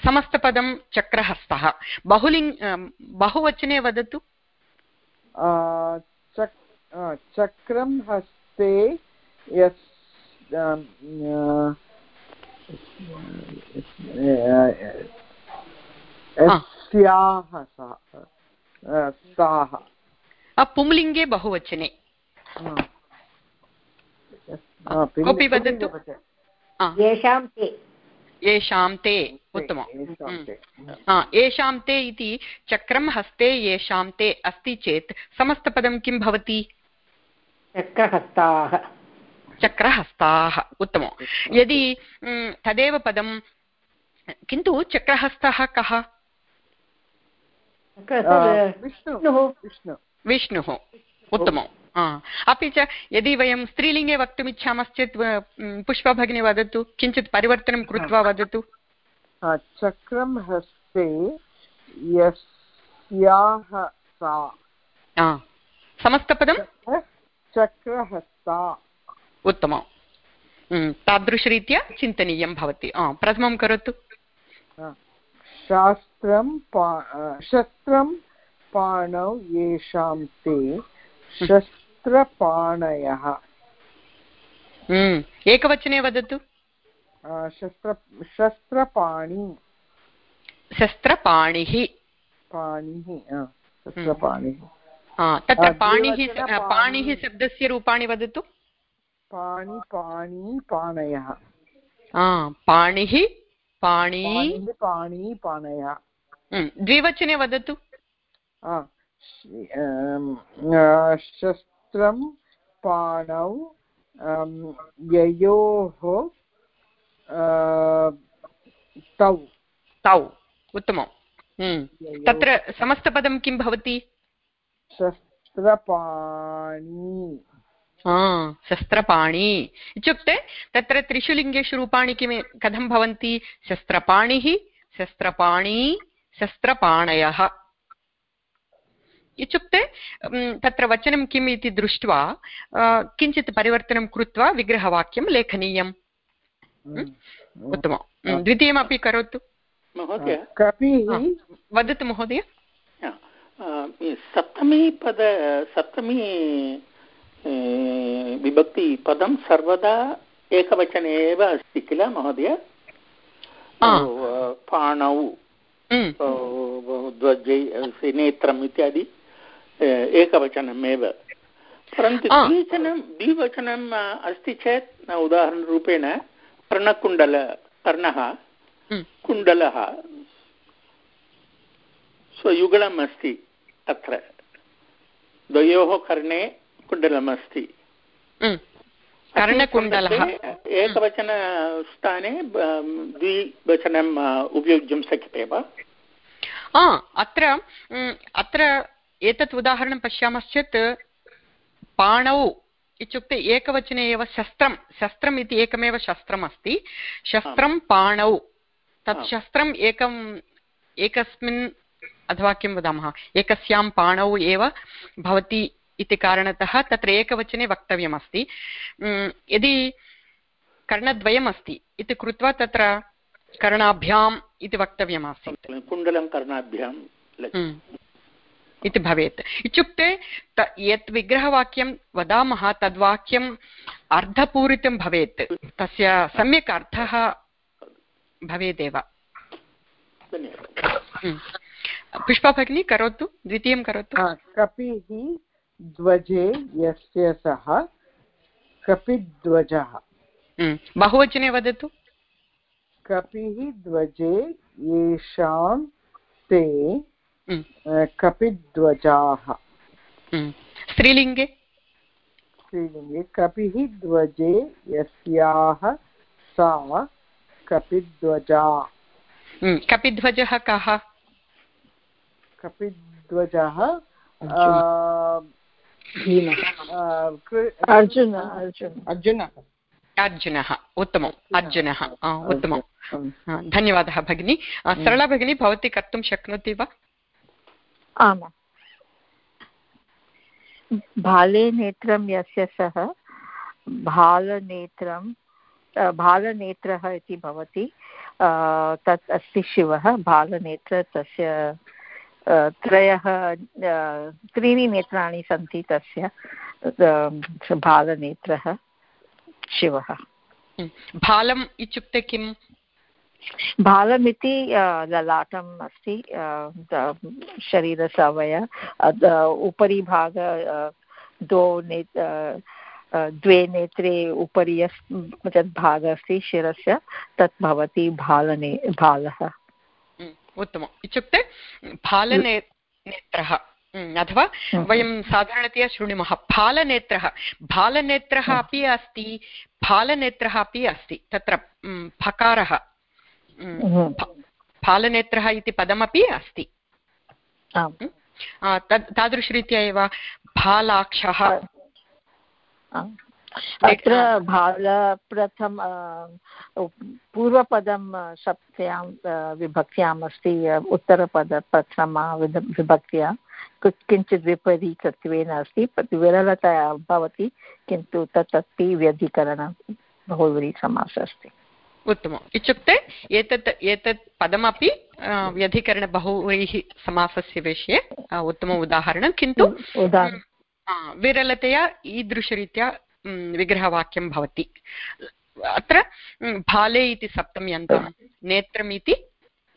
समस्तपदं चक्रहस्तः। बहुलिङ् अम्, बहुवचने वदतु। चक्रं हस्ते यस् यस्याः सा। पुंलिङ्गे बहुवचने कोऽपि वदतु येषां ते येषां ते उत्तमं येषां ते। इति चक्रं हस्ते येषां ते अस्ति चेत् समस्तपदं किं भवति चक्रहस्ताः चक्रहस्ताः उत्तमं यदि तदेव पदं किन्तु चक्रहस्तः कः विष्णु विष्णुः विष्णु विष्णुः उत्तमं। हा. अपि च यदि वयं स्त्रीलिङ्गे वक्तुमिच्छामश्चेत् व- म्, पुष्पा भगिनी वदतु किञ्चित् परिवर्तनं कृत्वा वदतु। चक्रं हस्ते यस्याः सा। समस्तपदं? चक्रहस्ता। उत्तमं। तादृशरीत्या चिन्तनीयं भवति। प्रथमं करोतु। शास्त्रं शस्त्रं पाणौ येषां ते शस्त्रपाणयः। एकवचने वदतु। शस्त्र शस्त्रपाणि। शस्त्रपाणिः। पाणिः आ, शस्त्रपाणिः। तत्र पाणिः पाणिः। शब्दस्य रूपाणि वदतु। पाणि पाणि पाणयः। पाणिः पाणी। पाणिः पाणि पाणयः। द्विवचने वदतु। शस्त्रं पाणौ ययोः तौ। तौ उत्तमं। म्, ययोः। तत्र समस्तपदं किं भवति? शस्त्रपाणि। हा, शस्त्रपाणि। इत्युक्ते तत्र त्रिषु लिङ्गेषु रूपाणि किं कथं भवन्ति? शस्त्रपाणिः शस्त्रपाणी शस्त्रपाणयः। इत्युक्ते तत्र वचनं किम् इति दृष्ट्वा किञ्चित् परिवर्तनं कृत्वा विग्रहवाक्यं लेखनीयम्। उत्तमं द्वितीयमपि करोतु। महोदय? वदतु महोदय। सप्तमी पद सप्तमी ए, विभक्ति पदं सर्वदा एकवचने एव अस्ति किल महोदय? आ. पाणौ ध्वजै नेत्रम् इत्यादि। एकवचनमेव। परन्तु. द्विवचनं द्विवचनम् अस्ति चेत् उदाहरणरूपेण कर्णकुण्डल कर्णः कुण्डलः स्वयुगलम् अस्ति अत्र। द्वयोः कर्णे कुण्डलमस्ति। म्. कर्णकुण्डलः। सन्दर्भे एकवचनस्थाने द्विवचनम् उपयोक्तुं शक्यते वा अत्र अत्र एतत् उदाहरणं पश्यामश्चेत् पाणौ इत्युक्ते एकवचने एव शस्त्रं शस्त्रम् इति एकमेव शस्त्रम् अस्ति शस्त्रं पाणौ। तत् शस्त्रम् एकम् एकस्मिन् अथवा किं वदामः एकस्यां पाणौ एव भवति इति कारणतः तत्र एकवचने वक्तव्यमस्ति। यदि कर्णद्वयम् अस्ति इति कृत्वा तत्र कर्णाभ्याम् इति वक्तव्यमासीत्। कुण्डलं कर्णाभ्यां इति भवेत्। इत्युक्ते यत् विग्रहवाक्यं वदामः तद्वाक्यम् अर्धपूरितं भवेत्। तस्य सम्यक् अर्थः भवेदेव। पुष्पा भगिनी करोतु द्वितीयं करोतु। कपिः ध्वजे यस्य सः कपिध्वजः बहुवचने वदतु। कपिः ध्वजे येषां ते कपिध्वजाः स्त्रीलिङ्गे स्त्रीलिङ्गे कपिः ध्वजे यस्याः सा कपिध्वजा कपिध्वजः कः कपिध्वजः अर्जुन अर्जुन अर्जुनः उत्तमम् अर्जुनः उत्तमं धन्यवादः भगिनी. सरला भगिनी भवती कर्तुं शक्नोति वा? आमां। भाले नेत्रं यस्य सः, भालनेत्रं भालनेत्रः इति भवति तत् अस्ति शिवः, भालनेत्र तस्य त्रयः त्रीणि नेत्राणि सन्ति तस्य भालनेत्रः, शिवः। भालम् इत्युक्ते किम्? भालमिति ललाटम् अस्ति शरीरसवय उपरि भाग द्वौ ने द्वे नेत्रे उपरि यस् तद् भागः अस्ति शिरस्य तत् भवति भालने भालः। उत्तमम्। इत्युक्ते फालने नेत्रः अथवा वयं साधारणतया शृणुमः फालनेत्रः फालनेत्रः अपि अस्ति फालनेत्रः अपि अस्ति तत्र फकारः। फालनेत्रः इति पदमपि अस्ति। तद् तादृशरीत्या एव फालाक्षः अत्र भाल प्रथम पूर्वपदं सप्त्यां विभक्त्याम् अस्ति उत्तरपद प्रथमा विभक्त्या। किञ्चित् विपरीतत्वेन अस्ति विरलता भवति किन्तु अस्ति व्यधिकरण बहुव्रीसमासः अस्ति। उत्तमम्। इत्युक्ते एतत् एतत् पदमपि व्यधिकरणबहुव्रीः समासस्य विषये उत्तमम् उदाहरणं। किन्तु विरलतया ईदृशरीत्या विग्रहवाक्यं भवति। अत्र भाले इति सप्तम्यन्तं नेत्रम् इति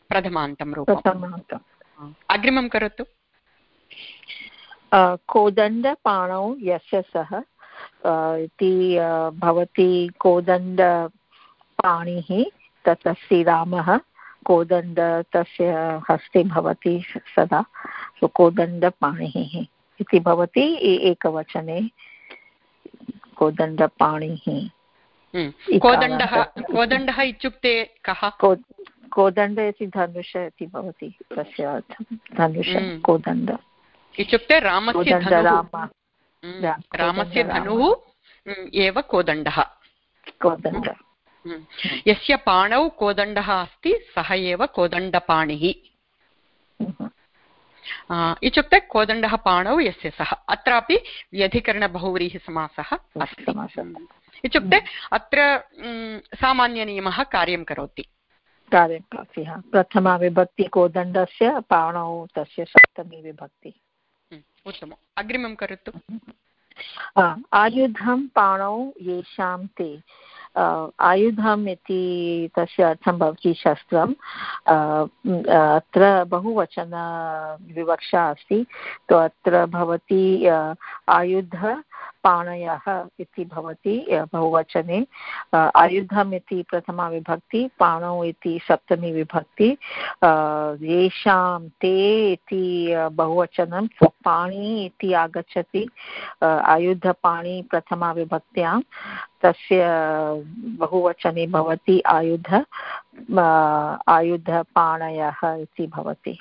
प्रथमान्तं रूपम्। अग्रिमं करोतु। कोदण्डपाणौ यस्य सः इति भवति कोदण्डपाणिः तत् अस्ति रामः कोदण्ड तस्य हस्ते भवति सदा सो कोदण्डपाणिः इति भवति एकवचने कोदण्डपाणिः कोदण्डः कोदण्डः इत्युक्ते कः? कोदण्ड इति धनुष इति भवति तस्य अर्थं। धनुष कोदण्ड। इत्युक्ते रामस्य रामस्य धनुः एव कोदण्डः। कोदण्ड। यस्य पाणौ कोदण्डः अस्ति सः एव कोदण्डपाणिः। इत्युक्ते कोदण्डः पाणौ यस्य सः। अत्रापि व्यधिकरणबहुव्रीः समासः अस्ति। इत्युक्ते अत्र सामान्यनियमः कार्यं करोति। कार्यं करोति प्रथमा विभक्ति कोदण्डस्य पाणौ तस्य सप्तमी विभक्ति। उत्तमम्। अग्रिमं करोतु। आयुधं पाणौ येषां ते। आयुधम् इति तस्य अर्थं भवति शस्त्रम् अत्र बहुवचन विवक्षा अस्ति। तो अत्र भवति आयुध पाणयः इति भवति बहुवचने। आयुधम् इति प्रथमा विभक्ति, पाणौ इति सप्तमी विभक्ति। येषां ते इति बहुवचनं, पाणि इति आगच्छति। आयुधपाणि प्रथमा विभक्त्यां। तस्य बहुवचने भवति आयुध आयुधपाणयः इति भवति।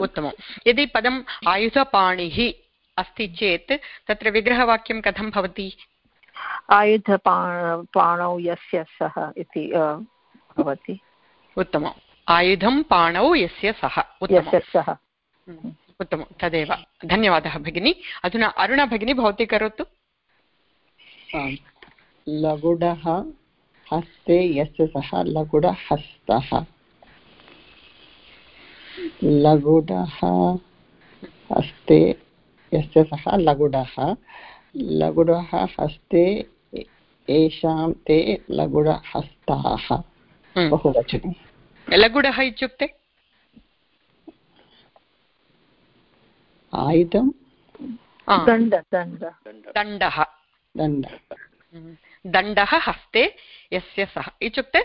उत्तमं यदि पदम् आयुधपाणिः अस्ति चेत् तत्र विग्रहवाक्यं कथं भवति? आयुधपा पाणौ यस्य सः इति भवति। उत्तमम्। आयुधं पाणौ यस्य सः। यस्य सः। हम्म, उत्तमं तदेव। धन्यवादः भगिनी। अधुना अरुणा भगिनी भवती करोतु। लगुडः हस्ते यस्य सः लगुडहस्तः। लगुडः हस्ते यस्य सः लगुडः लगुडः हस्ते ए- येषां ते लगुडहस्ताः हम्म, बहुवचनं लघुडः इत्युक्ते? आयुधं? दण्ड दण्ड। दण्डः। दण्ड। हम्म, दण्डः हस्ते यस्य सः। इत्युक्ते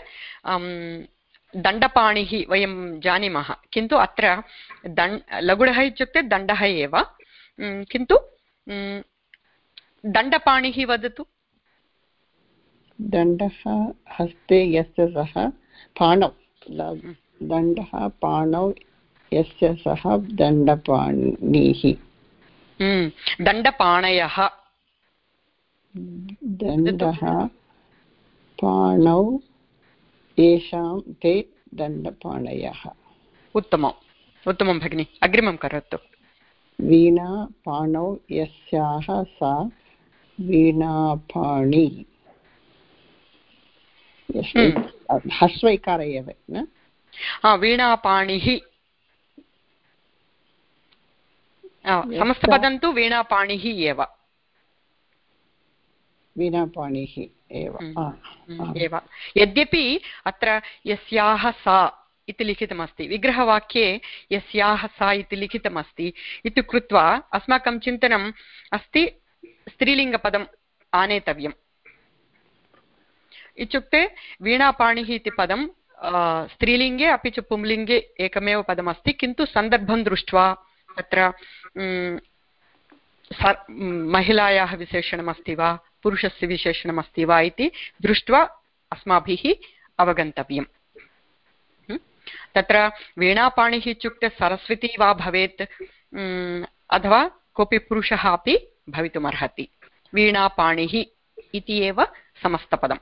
दण्डपाणिः वयं जानीमः। किन्तु अत्र दण् लघुडः इत्युक्ते दण्डः एव। किन्तु दण्डपाणिः वदतु। दण्डः हस्ते यस्य सः पाणौ। दण्डः पाणौ यस्य सः दण्डपाणिः। दण्डपाणयः। दण्डः पाणौ येषां ते दण्डपाणयः। उत्तमम्। उत्तमं भगिनि अग्रिमं करोतु। वीणा पाणौ यस्याः सा वीणापाणि। यस्- ह्रस्व इकार एव न? वीणापाणिः। समस्तपदं तु वीणापाणिः एव। वीणापाणिः एव। हम्म। हम्म। एव। यद्यपि अत्र यस्याः सा इति लिखितमस्ति। विग्रहवाक्ये यस्याः सा इति लिखितमस्ति। इति कृत्वा अस्माकं चिन्तनम् अस्ति स्त्रीलिङ्गपदम् आनेतव्यम्। इत्युक्ते वीणापाणिः इति पदं स्त्रीलिङ्गे अपि च पुंलिङ्गे एकमेव पदमस्ति, किन्तु सन्दर्भं दृष्ट्वा तत्र महिलायाः विशेषणमस्ति वा, पुरुषस्य विशेषणमस्ति वा इति दृष्ट्वा अस्माभिः अवगन्तव्यम्? तत्र वीणापाणिः इत्युक्ते सरस्वती वा भवेत् अथवा कोऽपि पुरुषः अपि भवितुमर्हति। वीणापाणिः इति एव समस्तपदम्।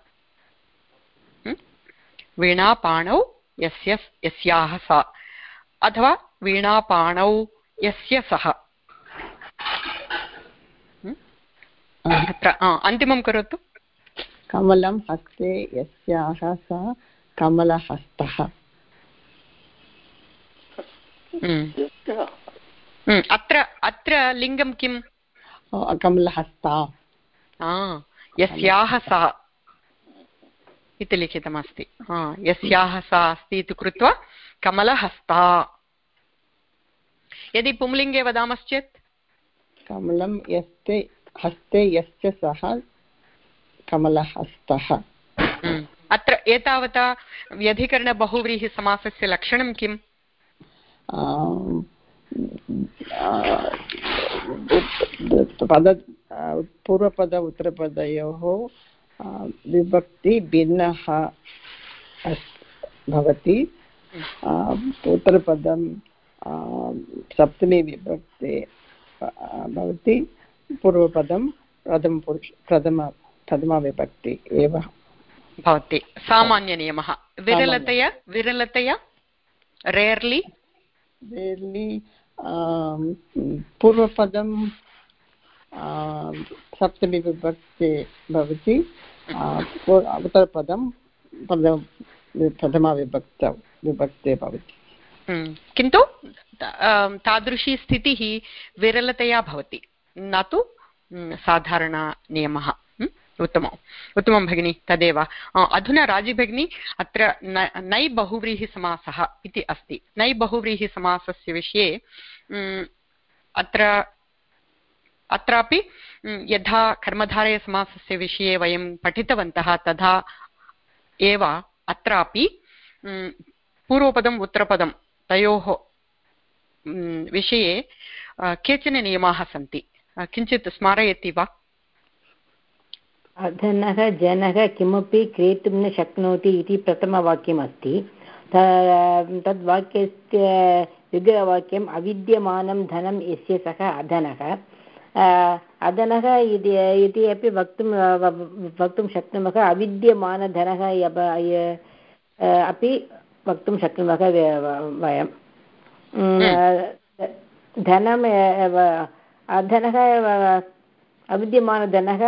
वीणापाणौ यस्य, यस्याः सा, अथवा वीणापाणौ यस्य सः। अत्र अन्तिमं करोतु। कमलं हस्ते यस्याः सा, कमलहस्तः। अत्र अत्र लिङ्गं किम्? कमलहस्ता। यस्याः सा। इति लिखितमस्ति। यस्याः सा अस्ति इति कृत्वा कमलहस्ता। यदि पुंलिङ्गे वदामश्चेत्? कमलं यस्ते हस्ते यस्य सः कमलहस्तः। अत्र एतावता व्यधिकरणबहुव्रीहिसमासस्य लक्षणं किम्? पद पूर्वपद उत्तरपदयोः विभक्ति भिन्नः भवति। उत्तरपदं सप्तमी विभक्ति भवति। पूर्वपदं प्रथमपुरुष प्रथम प्रथमविभक्ति एव। भवति। सामान्यनियमः। विरलतया विरलतया? रेर्लि आम्, पूर्वपदं आम्, सप्तमी विभक्ति भवति उत्तरपदं प्रथम प्रथमविभक्तौ विभक्ते भवति किन्तु तादृशी स्थितिः विरलतया भवति न तु साधारणनियमः उत्तमम् उत्तमं भगिनि, तदेव। अधुना राज़ी भगिनी, अत्र न बहुव्रीहिसमासः इति अस्ति। नै बहुव्रीहिसमासस्य विषये अत्र, अत्रापि यथा कर्मधारयसमासस्य विषये वयं पठितवन्तः, तथा एव अत्रापि पूर्वपदम् उत्तरपदं तयोः विषये केचन नियमाः सन्ति। किञ्चित् स्मारयति वा? अधनः जनः किमपि क्रेतुं न शक्नोति इति प्रथमवाक्यमस्ति। तद्वाक्यस्य विग्रहवाक्यम् अविद्यमानं धनं यस्य सः अधनः। अधनः इति इति अपि वक्तुं वक्तुं शक्नुमः। अविद्यमानधनः अपि वक्तुं शक्नुमः वयं धनं धनः अविद्यमानधनः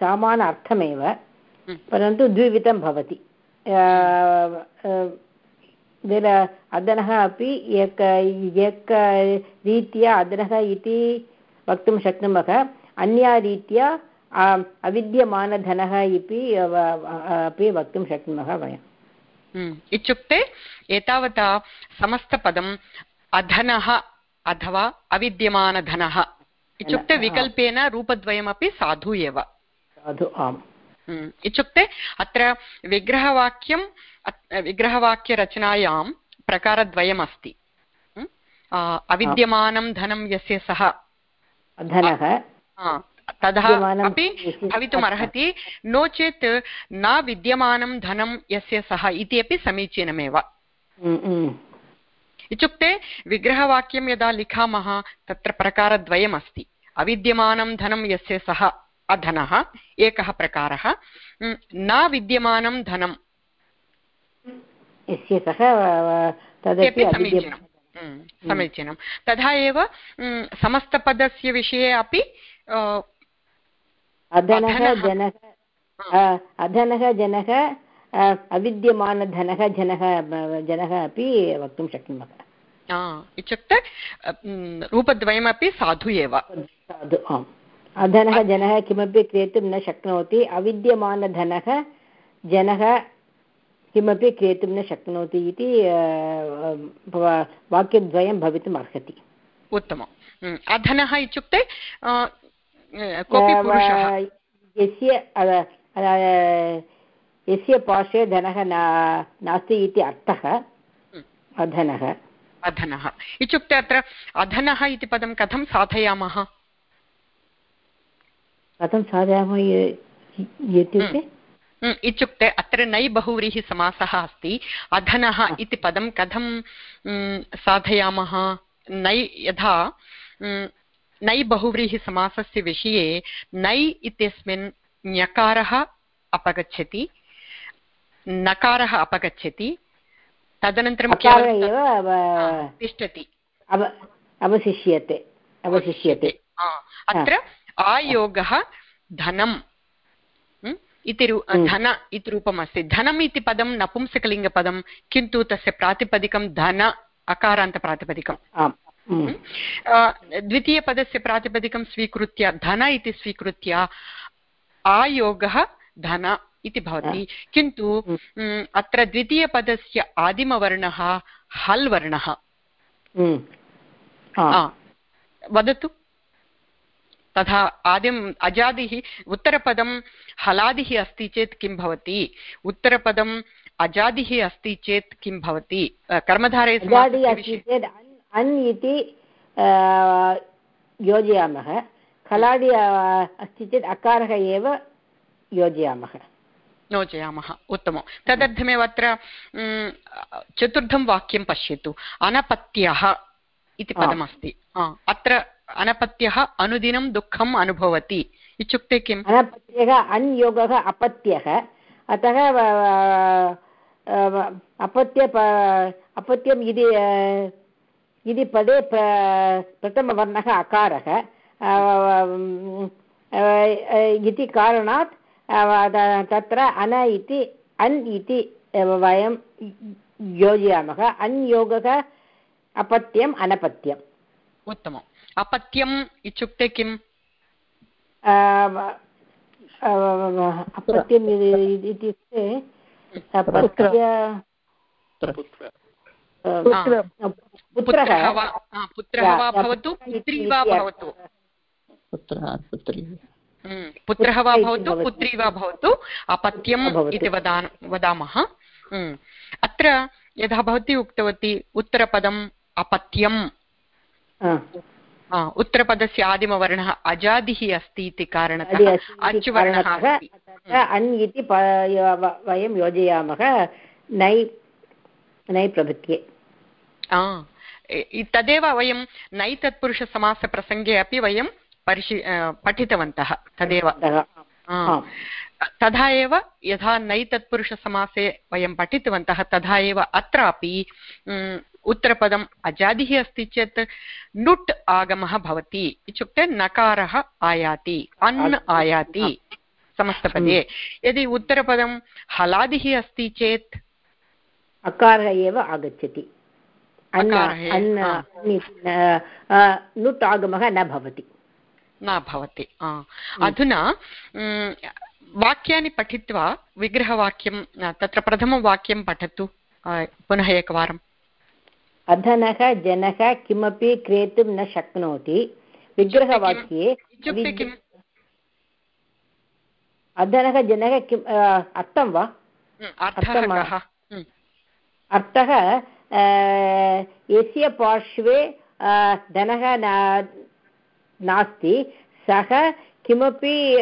सामान अर्थमेव परन्तु द्विविधं भवति। अदनः अपि एक एकरीत्या अदनः इति वक्तुं शक्नुमः। अन्या रीत्या अविद्यमानधनः इति अपि वक्तुं शक्नुमः वयम्। इत्युक्ते एतावता समस्तपदम् अधनः अथवा अविद्यमानधनः इत्युक्ते विकल्पेन रूपद्वयमपि साधु एव साधु आम्। इत्युक्ते अत्र विग्रहवाक्यं विग्रहवाक्यरचनायां प्रकारद्वयम् अस्ति अविद्यमानं धनं यस्य सः। धनः। तदा अपि भवितुम् अर्हति। नो चेत् न विद्यमानं धनं यस्य सः इति अपि समीचीनमेव। इत्युक्ते विग्रहवाक्यं यदा लिखामः तत्र प्रकारद्वयमस्ति। अविद्यमानं धनं यस्य सः अधनः एकः प्रकारः। न विद्यमानं धनं समीचीनं तथा एव समस्तपदस्य विषये अपि अधनः जनः अधनः जनः अविद्यमानधनः जनः जनः अपि वक्तुं शक्नुमः। इत्युक्ते रूपद्वयमपि साधु एव। साधु आम्। अधनः जनः किमपि क्रेतुं न शक्नोति अविद्यमानधनः जनः किमपि क्रेतुं न शक्नोति इति वाक्यद्वयं भवितुम् अर्हति। उत्तमम्। अधनः इत्युक्ते यस्य यस्य पार्श्वे धनः नास्ति इति अर्थः। अधनः। अधनः। इत्युक्ते अत्र अधनः इति पदं कथं साधयामः? कथं साधयामः इत्युक्ते? इत्युक्ते अत्र नै बहुव्रीहिसमासः अस्ति। अधनः इति पदं कथं साधयामः? नै यथा नै बहुव्रीहिसमासस्य विषये नै इत्यस्मिन् ञकारः अपगच्छति। नकारः अपगच्छति। तदनन्तरं तिष्ठति। अवशिष्यते अवशिष्यते। अत्र आयोगः धनम् इति धन इति रूपम् अस्ति धनम् इति पदं नपुंसकलिङ्गपदं किन्तु तस्य प्रातिपदिकं धन अकारान्तप्रातिपदिकं द्वितीयपदस्य प्रातिपदिकं स्वीकृत्य धन इति स्वीकृत्य आयोगः धन इति भवति। किन्तु अत्र द्वितीयपदस्य आदिमवर्णः हल् वर्णः वदतु। तथा आदिम् अजादिः उत्तरपदं हलादिः अस्ति चेत् किं भवति? उत्तरपदम् अजादिः अस्ति चेत् किं भवति? कर्मधारे अन् इति योजयामः। खलाडि अस्ति चेत् अकारः एव योजयामः। योजयामः उत्तमं। तदर्थमेव अत्र चतुर्थं वाक्यं पश्यतु। अनपत्यः इति पदमस्ति। अत्र अनपत्यः अनुदिनं दुःखम् अनुभवति। इत्युक्ते किम्? अनपत्यः अन्योगः अपत्यः। अतः अपत्य अपत्यम् इति इति पदे प्रथमवर्णः अकारः इति कारणात् तत्र अन इति अन् इति वयं योजयामः। अन्योगः अपत्यम् अनपत्यम्। उत्तमम्। अपत्यम् इत्युक्ते किम्? अपत्यम् इत्युक्ते पुत्रः। वा भवतु पुत्री वा भवतु? पुत्रः। वा भवतु पुत्री वा भवतु अपत्यम् इति वदा वदामः। अत्र यथा भवती उक्तवती उत्तरपदम् अपत्यम्। उत्तरपदस्य आदिमवर्णः अजादिः अस्ति इति कारणतः अचुवर्णः अन् इति वयं योजयामः नै नै प्रभृत्ये। तदेव वयं नैतत्पुरुषसमासप्रसङ्गे अपि वयं परिशि पठितवन्तः तदेव। तथा एव यथा नैतत्पुरुषसमासे वयं पठितवन्तः तथा एव अत्रापि उत्तरपदम् अजादिः अस्ति चेत् नुट् आगमः भवति इत्युक्ते नकारः आयाति अन् आयाति समस्तपदे। यदि उत्तरपदं हलादिः अस्ति चेत्? अकारः एव आगच्छति। नुट् आगमः न भवति। न भवति। अधुना वाक्यानि पठित्वा विग्रहवाक्यं तत्र प्रथमं वाक्यं पठतु पुनः एकवारम्। अधनः जनः किमपि क्रेतुं न शक्नोति। विग्रहवाक्ये अधनः जनः किम् अर्थं वा? अर्थः यस्य पार्श्वे धनः नास्ति। सः किमपि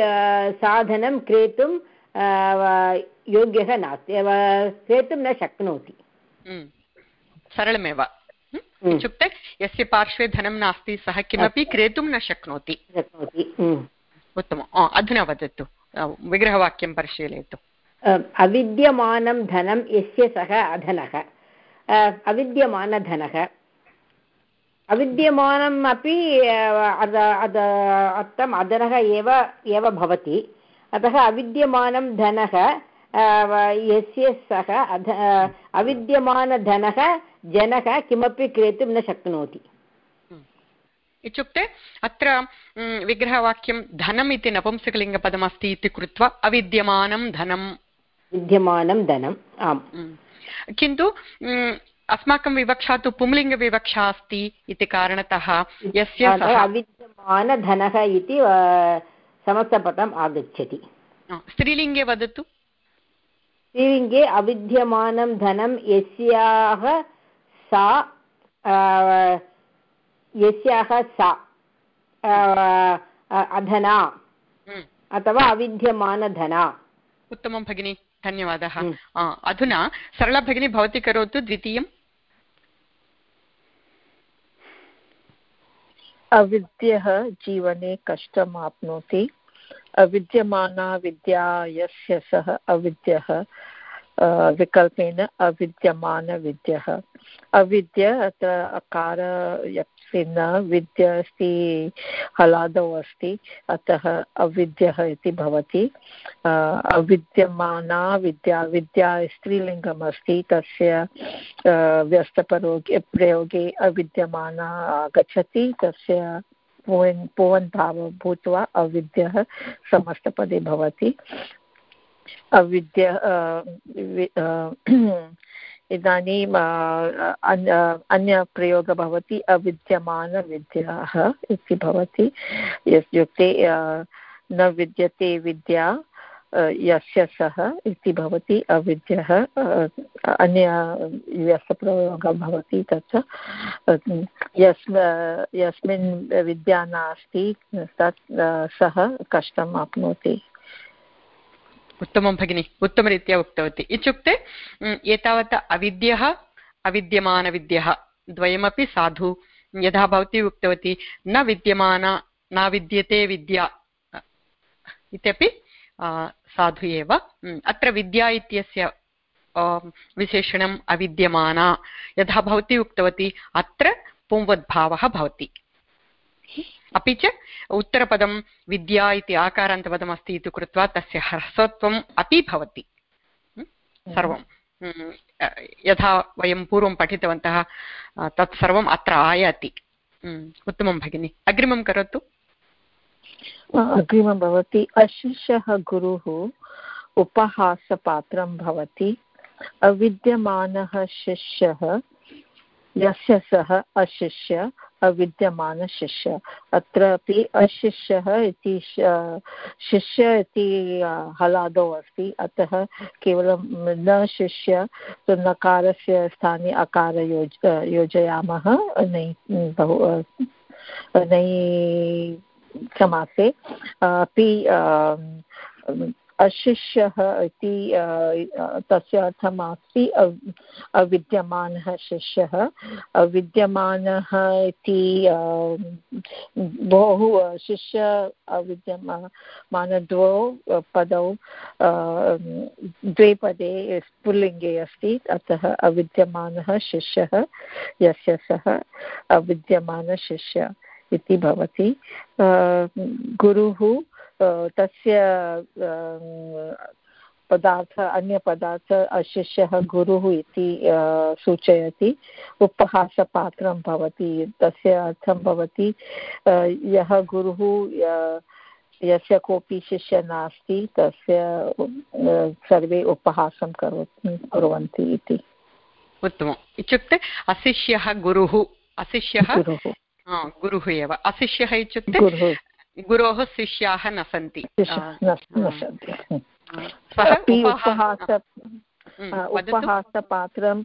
साधनं क्रेतुं योग्यः नास्ति। क्रेतुं न शक्नोति। सरलमेव। इत्युक्ते यस्य पार्श्वे धनं नास्ति सः किमपि क्रेतुं न शक्नोति। उत्तमम्। अधुना वदतु। विग्रहवाक्यं परिशीलयतु। अविद्यमानं धनं यस्य सः अधनः। अविद्यमानधनः। अविद्यमानम् अपि अर्थम् अधनः एव एव भवति। अतः अविद्यमानं धनः यस्य सः अध अविद्यमानधनः जनः किमपि क्रेतुं न शक्नोति। इत्युक्ते अत्र विग्रहवाक्यं धनम् इति नपुंसकलिङ्गपदमस्ति इति कृत्वा अविद्यमानं धनं विद्यमानं धनम् आम्। किन्तु अस्माकं विवक्षा तु पुंलिङ्गविवक्षा अस्ति इति कारणतः यस्य अविद्यमानधनः इति समस्तपदम् आगच्छति। स्त्रीलिङ्गे वदतु। स्त्रीलिङ्गे अविद्यमानं धनं यस्याः सा यस्याः सा अधना हम्म। अथवा अविद्यमानधना। उत्तमं भगिनि धन्यवादः। हम्म। अधुना सरला भगिनी भवती करोतु द्वितीयम्। अविद्यः जीवने कष्टम् आप्नोति अविद्यमाना विद्या यस्य सः अविद्यः विकल्पेन अविद्यमानविद्यः। अविद्य अत्र अकार यत्सिन् विद्य अस्ति हलादौ अस्ति, अतः अविद्यः इति भवति। अविद्यमाना विद्या विद्या स्त्रीलिङ्गम् अस्ति, तस्य व्यस्तप्रयोगे, प्रयोगे अविद्यमाना आगच्छति, तस्य पुवन् पुवन् भावः भूत्वा अविद्यः समस्तपदे भवति। अविद्य इदानीम् अन्यप्रयोगः भवति, अविद्यमानविद्याः इति भवति। इत्युक्ते न विद्यते विद्या यस्य सः इति भवति, अविद्यः अन्य यस्य प्रयोगः भवति तत् यस्म यस्मिन् विद्या नास्ति, तत् सः कष्टम् आप्नोति। उत्तमं भगिनि, उत्तमरीत्या उक्तवती। इत्युक्ते एतावत् अविद्यः, अविद्यमानविद्यः, द्वयमपि साधु। यथा भवती उक्तवती, न विद्यमाना, न विद्यते विद्या, इत्यपि साधु एव। अत्र विद्या इत्यस्य विशेषणम् अविद्यमाना। यथा भवती उक्तवती, अत्र पुंवद्भावः भवति। अपि च उत्तरपदं विद्या इति आकारान्तपदमस्ति इति कृत्वा तस्य ह्रस्वत्वम् अपि भवति। सर्वं। यथा वयं पूर्वं पठितवन्तः तत्सर्वम् अत्र आयाति। उत्तमं भगिनि। अग्रिमं करोतु। अग्रिमं भवति। अशिष्यः गुरुः उपहासपात्रं भवति। अविद्यमानः शिष्यः यस्य सः अशिष्य अविद्यमानशिष्य अत्रापि अशिष्यः इति शिष्य इति हलादौ अस्ति। अतः केवलं न शिष्य नकारस्य स्थाने अकार योज योजयामः। नै, बहु नै समासे अपि अशिष्यः इति तस्य अर्थम् अस्ति अविद्यमानः शिष्यः। अविद्यमानः इति बहु शिष्य अविद्यमानद्वौ पदौ द्वे पदे पुल्लिङ्गे अस्ति, अतः अविद्यमानः शिष्यः, यस्य सः अविद्यमानशिष्य इति भवति। गुरुः तस्य पदार्थ अन्यपदार्थ अशिष्यः गुरुः इति सूचयति। उपहासपात्रं भवति तस्य अर्थं भवति यः गुरुः यस्य कोऽपि शिष्यः नास्ति तस्य सर्वे उपहासं करो कुर्वन्ति इति। उत्तमम्। इत्युक्ते अशिष्यः गुरुः अशिष्यः गुरुः। एव। अशिष्यः इत्युक्ते गुरोः शिष्याः न सन्ति। उपहासपात्रम्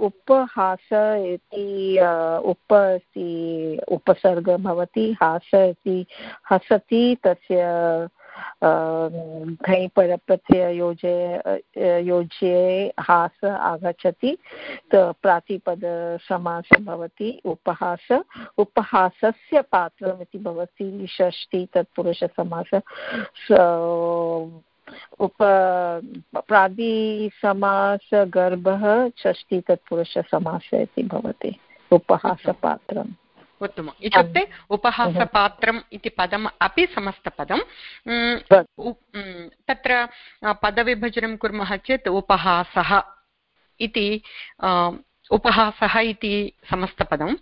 उपहास इति उप इति उपसर्ग भवति हास इति हसति तस्य घञ् परप्रत्यय योजे योज्ये हास आगच्छति प्रातिपदसमासः भवति उपहास उपहासस्य पात्रम् इति भवति षष्टि तत्पुरुषसमासः उप प्रादिसमासगर्भः षष्टि तत्पुरुषसमासः इति भवति उपहासपात्रम् उत्तमम्। इत्युक्ते उपहासपात्रम् इति पदम् अपि समस्तपदं तत्र पदविभजनं कुर्मः चेत् उपहासः इति उपहासः इति समस्तपदं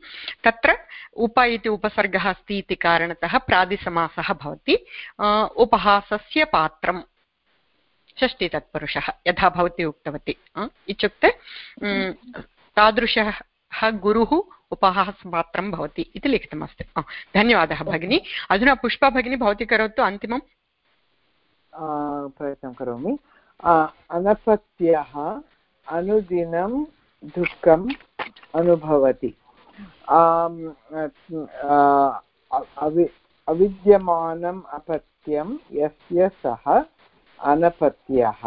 तत्र उप इति उपसर्गः अस्ति इति कारणतः प्रादिसमासः भवति। उपहासस्य पात्रं षष्टितत्पुरुषः यथा भवती उक्तवती। इत्युक्ते तादृशः गुरुः उपहासपात्रं भवति इति लिखितमस्ति। धन्यवादः भगिनी। अधुना पुष्पा भगिनी, भवती करोतु अन्तिमं प्रयत्नं करोमि। अनपत्यः अनुदिनं दुःखम् अनुभवति। अविद्यमानम् अपत्यं यस्य सः अनपत्यः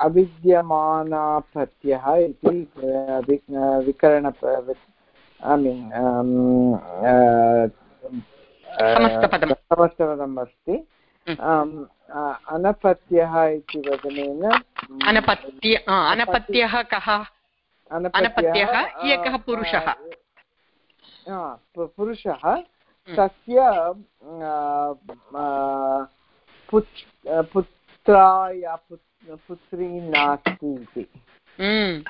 अविद्यमानापत्यः इति विकरण ऐ मीन् समस्तपदम्. अस्ति। अनपत्यः इति वदनेन अनपत्य अनपत्यः कः? अनपत्यः एकः पुरुषः। पुरुषः तस्य पुत्राय पुत्री नास्ति इति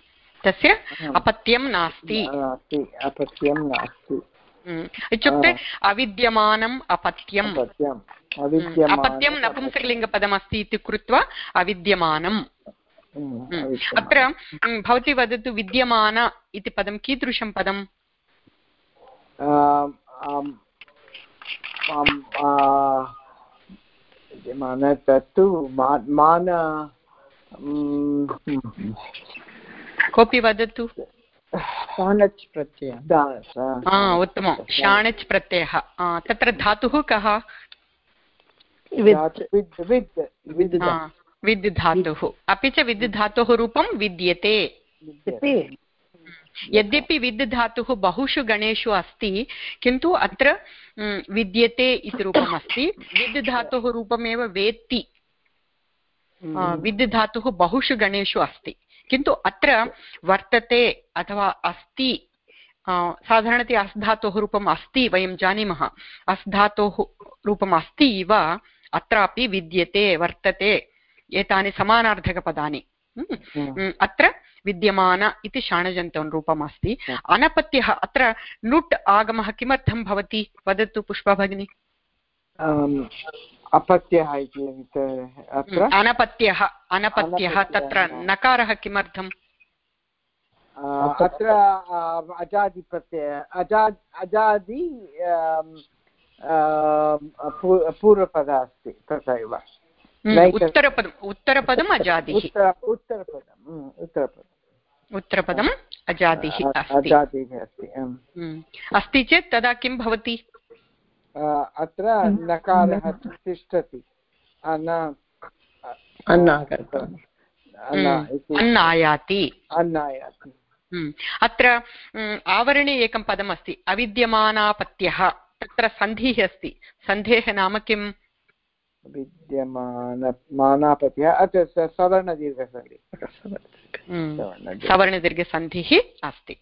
तस्य अपत्यं नास्ति। अपत्यं नास्ति। इत्युक्ते अविद्यमानम् अपत्यम्। अपत्यं नपुंसकलिङ्गपदमस्ति इति कृत्वा अविद्यमानम्। अत्र भवती वदतु विद्यमान इति पदं कीदृशं पदम्? विद्यमान तत्तु मान कोऽपि वदतु? शाणच् प्रत्ययः। उत्तमं। शाणच् प्रत्ययः। तत्र धातुः कः? विद्। धातुः अपि च विद् धातोः रूपं विद्यते। यद्यपि विद् धातुः बहुषु गणेषु अस्ति किन्तु अत्र विद्यते इति रूपम् अस्ति विद् धातोः रूपमेव वेत्ति। विद् धातुः बहुषु गणेषु अस्ति। किन्तु अत्र वर्तते अथवा अस्ति साधारणतया अस् धातोः रूपम् अस्ति वयं जानीमः। अस् धातोः रूपम् अस्ति इव अत्रापि विद्यते वर्तते एतानि समानार्थकपदानि। अत्र विद्यमान इति शाणजन्तवन् रूपम् अस्ति अनपत्यः अत्र नुट् आगमः किमर्थं भवति? वदतु पुष्पा भगिनी। अपत्यः इति अत्र? अनपत्यः अनपत्यः तत्र नकारः किमर्थम्? अत्र अजादिप्रत्यय अजा अजादि पूर्वपद अस्ति तथैव। उत्तरपदम् उत्तरपदम् अजादिः उत्तरपदम् उत्तरपदम् उत्तरपदम् अजादिः अजादिः अस्ति अस्ति चेत् तदा किं भवति अत्र नकारः तिष्ठति अन्नायाति अन्नायाति। अत्र आवरणे एकं पदमस्ति अविद्यमानापत्यः तत्र सन्धिः अस्ति सन्धेः नाम किम् विद्यमान मानापत्यः अत्र सवर्णदीर्घसन्धि। सवर्णदीर्घसन्धिः अस्ति।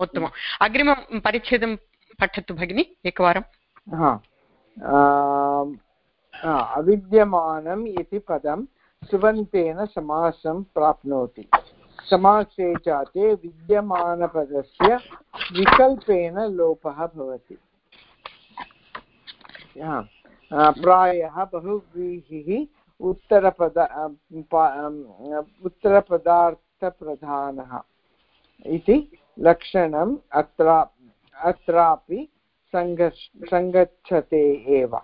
उत्तमम्। अग्रिमं परिच्छेदं पठतु भगिनि एकवारं। हा। अविद्यमानम् इति पदं सुबन्तेन समासं प्राप्नोति। समासे जाते विद्यमानपदस्य विकल्पेन लोपः भवति। प्रायः बहुव्रीहिः उत्तरपद उत्तरपदार्थप्रधानः इति लक्षणम् अत्र, अत्रापि सङ्गच्छ सङ्गच्छते एव।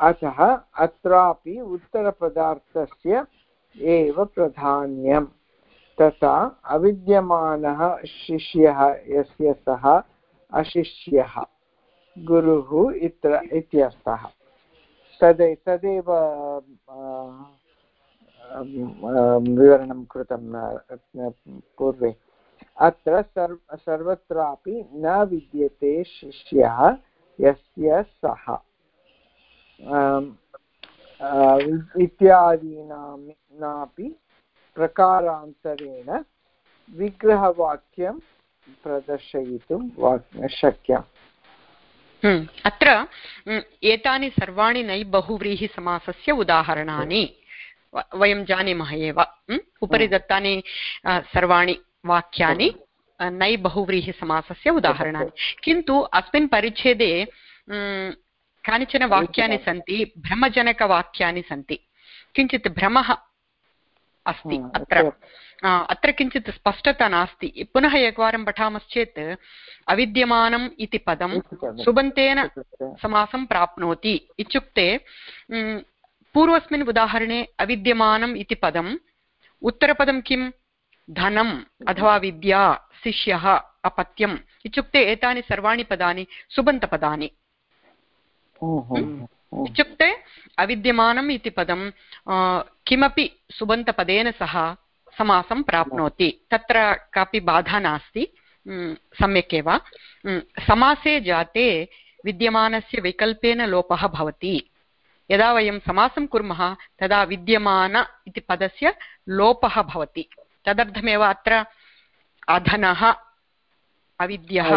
अतः अत्रापि उत्तरपदार्थस्य एव प्राधान्यं तथा अविद्यमानः शिष्यः यस्य सः अशिष्यः। गुरुः इत्र, इत्यर्थः। तदे तदेव विवरणं कृतं पूर्वे। अत्र सर्व, सर्वत्रापि न विद्यते शिष्यः, यस्य सः। इत्यादीनापि प्रकारान्तरेण विग्रहवाक्यं प्रदर्शयितुं शक्यम्। अत्र हम्म, एतानि सर्वाणि नै बहुव्रीहिसमासस्य उदाहरणानि वयं जानीमः एव हम्म, उपरि दत्तानि सर्वाणि वाक्यानि नै बहुव्रीहिसमासस्य उदाहरणानि किन्तु अस्मिन् परिच्छेदे कानिचन वाक्यानि सन्ति भ्रमजनकवाक्यानि सन्ति किञ्चित् भ्रमः अस्ति अत्र. अत्र किञ्चित् स्पष्टता नास्ति. पुनः एकवारं पठामश्चेत् अविद्यमानम् इति पदं सुबन्तेन समासं प्राप्नोति. इत्युक्ते पूर्वस्मिन् उदाहरणे अविद्यमानम् इति पदम् उत्तरपदं किं धनम् अथवा विद्या शिष्यः अपत्यम्. इत्युक्ते एतानि सर्वाणि पदानि सुबन्तपदानि. इत्युक्ते अविद्यमानम् इति पदं किमपि सुबन्तपदेन सह समासं प्राप्नोति। तत्र कापि बाधा नास्ति। सम्यक् एव। समासे जाते विद्यमानस्य विकल्पेन लोपः भवति। यदा वयं समासं कुर्मः तदा विद्यमान इति पदस्य लोपः भवति। तदर्थमेव अत्र अधनः अविद्यः।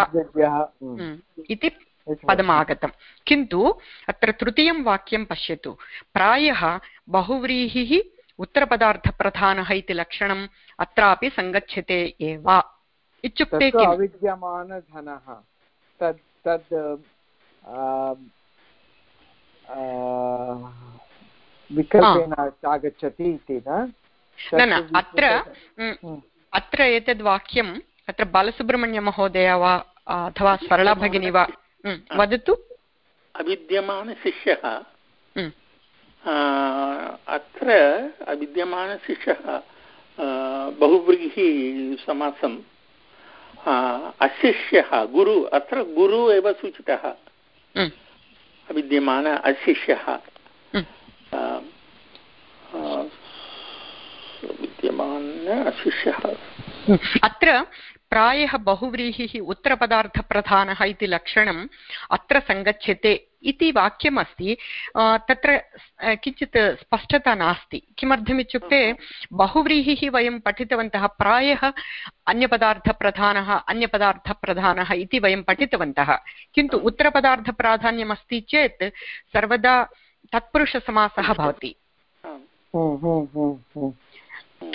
इति पदमागतं किन्तु अत्र तृतीयं वाक्यं पश्यतु। प्रायः बहुव्रीहिः उत्तरपदार्थप्रधानः इति लक्षणम् अत्रापि सङ्गच्छते एव। इत्युक्ते अविद्यमानधनः। तद् तद् विकल्पेन आगच्छति इति न? न अत्र अत्र एतद् वाक्यम् अत्र बालसुब्रह्मण्यमहोदय वा अथवा सरला भगिनी वा वदतु। अविद्यमानशिष्यः। अत्र अविद्यमानशिष्यः बहुव्रीहि समासम्। अशिष्यः गुरु अत्र गुरु एव सूचितः। अविद्यमान अशिष्यः। विद्यमान अशिष्यः। अत्र प्रायः बहुव्रीहिः उत्तरपदार्थप्रधानः इति लक्षणम् अत्र सङ्गच्छते इति वाक्यमस्ति. तत्र किञ्चित् स्पष्टता नास्ति. किमर्थमित्युक्ते बहुव्रीहिः वयं पठितवन्तः प्रायः अन्यपदार्थप्रधानः अन्यपदार्थप्रधानः इति वयं पठितवन्तः. किन्तु उत्तरपदार्थप्राधान्यमस्ति चेत् सर्वदा तत्पुरुषसमासः भवति.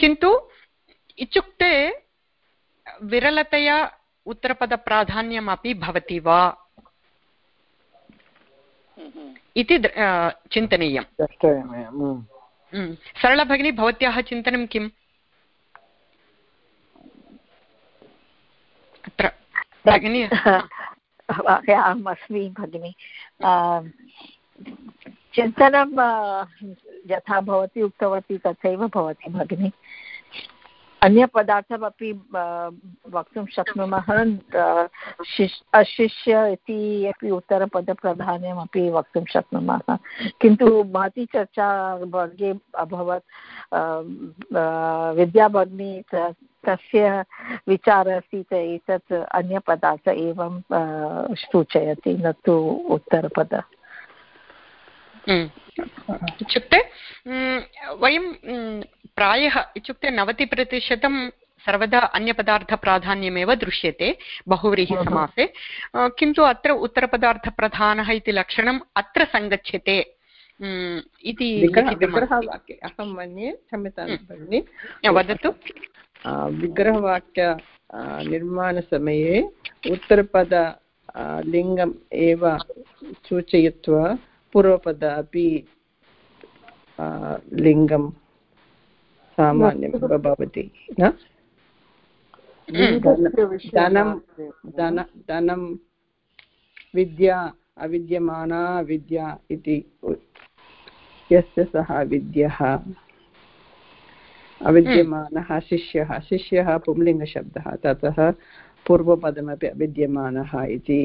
किन्तु इत्युक्ते विरलतया उत्तरपदप्राधान्यमपि भवति वा? इति चिन्तनीयं सरला भगिनी भवत्याः चिन्तनं किम्? अत्र भगिनी। अहम् अस्मि भगिनि चिन्तनं यथा भवती उक्तवती तथैव भवति भगिनि। अन्यपदार्थमपि वक्तुं शक्नुमः शिष्, अशिष्य इति अपि उत्तरपदप्राधान्यमपि वक्तुं शक्नुमः। किन्तु महती चर्चा वर्गे अभवत् विद्याभगिनी तस्य विचारः अस्ति एतत् अन्यपदार्थ एवं सूचयति न तु उत्तरपद। इत्युक्ते वयं प्रायः इत्युक्ते नवतिप्रतिशतं सर्वदा अन्यपदार्थप्राधान्यमेव दृश्यते बहुव्रीहिसमासे किन्तु अत्र उत्तरपदार्थप्रधानः इति लक्षणम् अत्र सङ्गच्छते इति अहं मन्ये क्षम्यतां भगिनि वदतु। विग्रहवाक्य निर्माणसमये उत्तरपद लिङ्गम् एव सूचयित्वा पूर्वपद अपि लिङ्गं सामान्यं भवति न? धनं धन धनं विद्या अविद्यमाना विद्या इति यस्य सः विद्यः। अविद्यमानः शिष्यः। शिष्यः पुंलिङ्गशब्दः ततः पूर्वपदमपि अविद्यमानः इति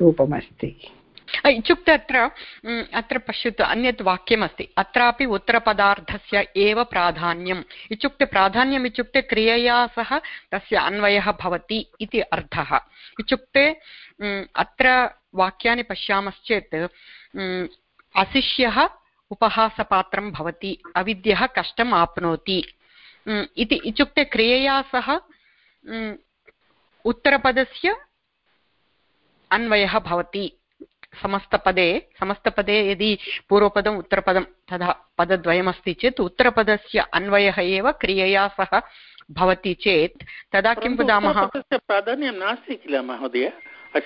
रूपमस्ति। इत्युक्ते अत्र अत्र पश्यतु, अन्यत् वाक्यमस्ति, अत्रापि उत्तरपदार्थस्य एव प्राधान्यम्। इत्युक्ते प्राधान्यम् इत्युक्ते क्रियया सह तस्य अन्वयः भवति इति अर्थः। इत्युक्ते अत्र वाक्यानि पश्यामश्चेत् अशिष्यः उपहासपात्रं भवति, अविद्यः कष्टम् आपनोति। इति, इत्युक्ते क्रियया सह उत्तरपदस्य अन्वयः भवति। समस्तपदे समस्तपदे यदि पूर्वपदम् उत्तरपदं तदा पदद्वयमस्ति चेत् उत्तरपदस्य अन्वयः एव क्रियया सह भवति चेत् तदा किं वदामः? प्राधान्यं नास्ति किल महोदय?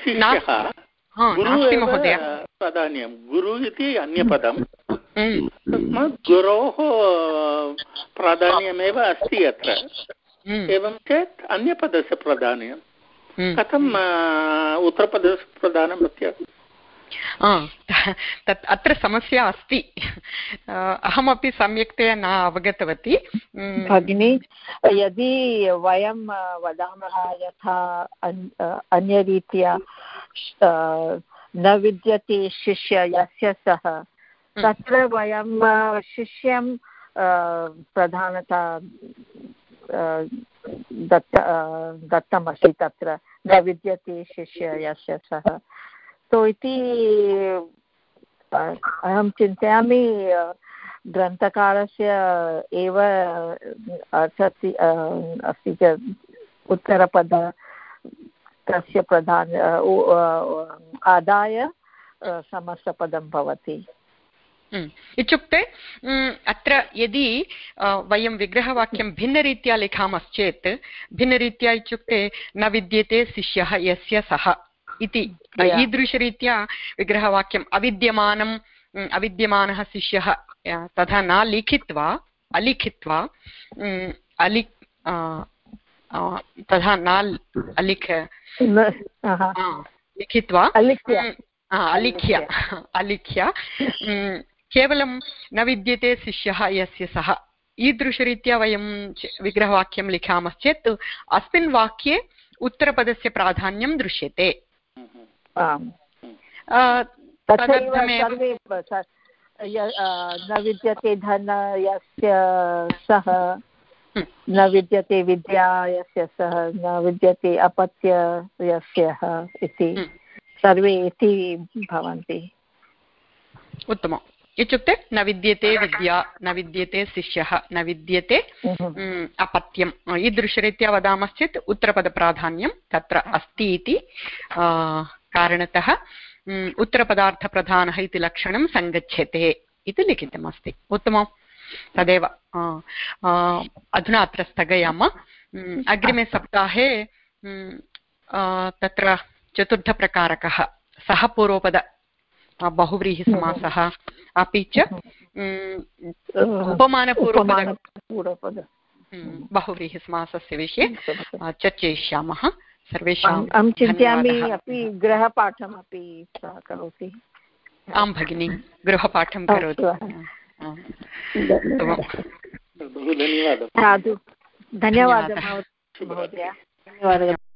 नास्ति। महोदय। प्राधान्यं। गुरु इति अन्यपदं तस्मात् गुरोः प्राधान्यमेव अस्ति अत्र। एवं चेत् अन्यपदस्य प्राधान्यं कथम् उत्तरपदस्य प्रधानम् इत्यर्थः तत् अत्र समस्या अस्ति. अहमपि सम्यक्तया न अवगतवती. भगिनी यदि वयं वदामः यथा अन्यरीत्या न विद्यते शिष्य यस्य सः तत्र वयं शिष्यं प्रधानता दत्त दत्तमस्ति तत्र. न विद्यते शिष्य यस्य सः तो इति अहं चिन्तयामि ग्रन्थकारस्य एव अर्थः अस्ति चेत् उत्तरपद, तस्य प्रधान आदाय समस्तपदं भवति। इत्युक्ते अत्र यदि वयं विग्रहवाक्यं भिन्नरीत्या लिखामश्चेत्, भिन्नरीत्या इत्युक्ते न विद्यते शिष्यः, यस्य सः। इति। ईदृशरीत्या विग्रहवाक्यम् अविद्यमानम् अविद्यमानः शिष्यः तथा न लिखित्वा अलिखित्वा अलि तथा न अलिख लिखित्वा अलिख्य। अलिख्य केवलं न विद्यते शिष्यः यस्य सः। ईदृशरीत्या वयं विग्रहवाक्यं लिखामश्चेत् अस्मिन् वाक्ये उत्तरपदस्य प्राधान्यं दृश्यते। न विद्यते धन यस्य सः न विद्यते विद्या यस्य सः न विद्यते अपत्य यस्य इति सर्वे इति भवन्ति। उत्तमम्। इत्युक्ते न विद्यते विद्या न विद्यते शिष्यः न विद्यते अपत्यम्। ईदृशरीत्या वदामश्चेत् उत्तरपदप्राधान्यं तत्र अस्ति इति। कारणतः उत्तरपदार्थप्रधानः इति लक्षणं सङ्गच्छते इति लिखितमस्ति। उत्तमं। तदेव अधुना अत्र स्थगयामः। अग्रिमे सप्ताहे तत्र चतुर्थप्रकारकः सः पूर्वपद बहुव्रीहिसमासः अपि च उपमानपूर्वपद। बहुव्रीहिसमासस्य विषये चर्चयिष्यामः। सर्वेषाम् अहं चिन्तयामि अपि गृहपाठमपि सः करोति। आं भगिनि गृहपाठं करोतु। धन्यवादः धन्यवादः। महोदय। धन्यवादः।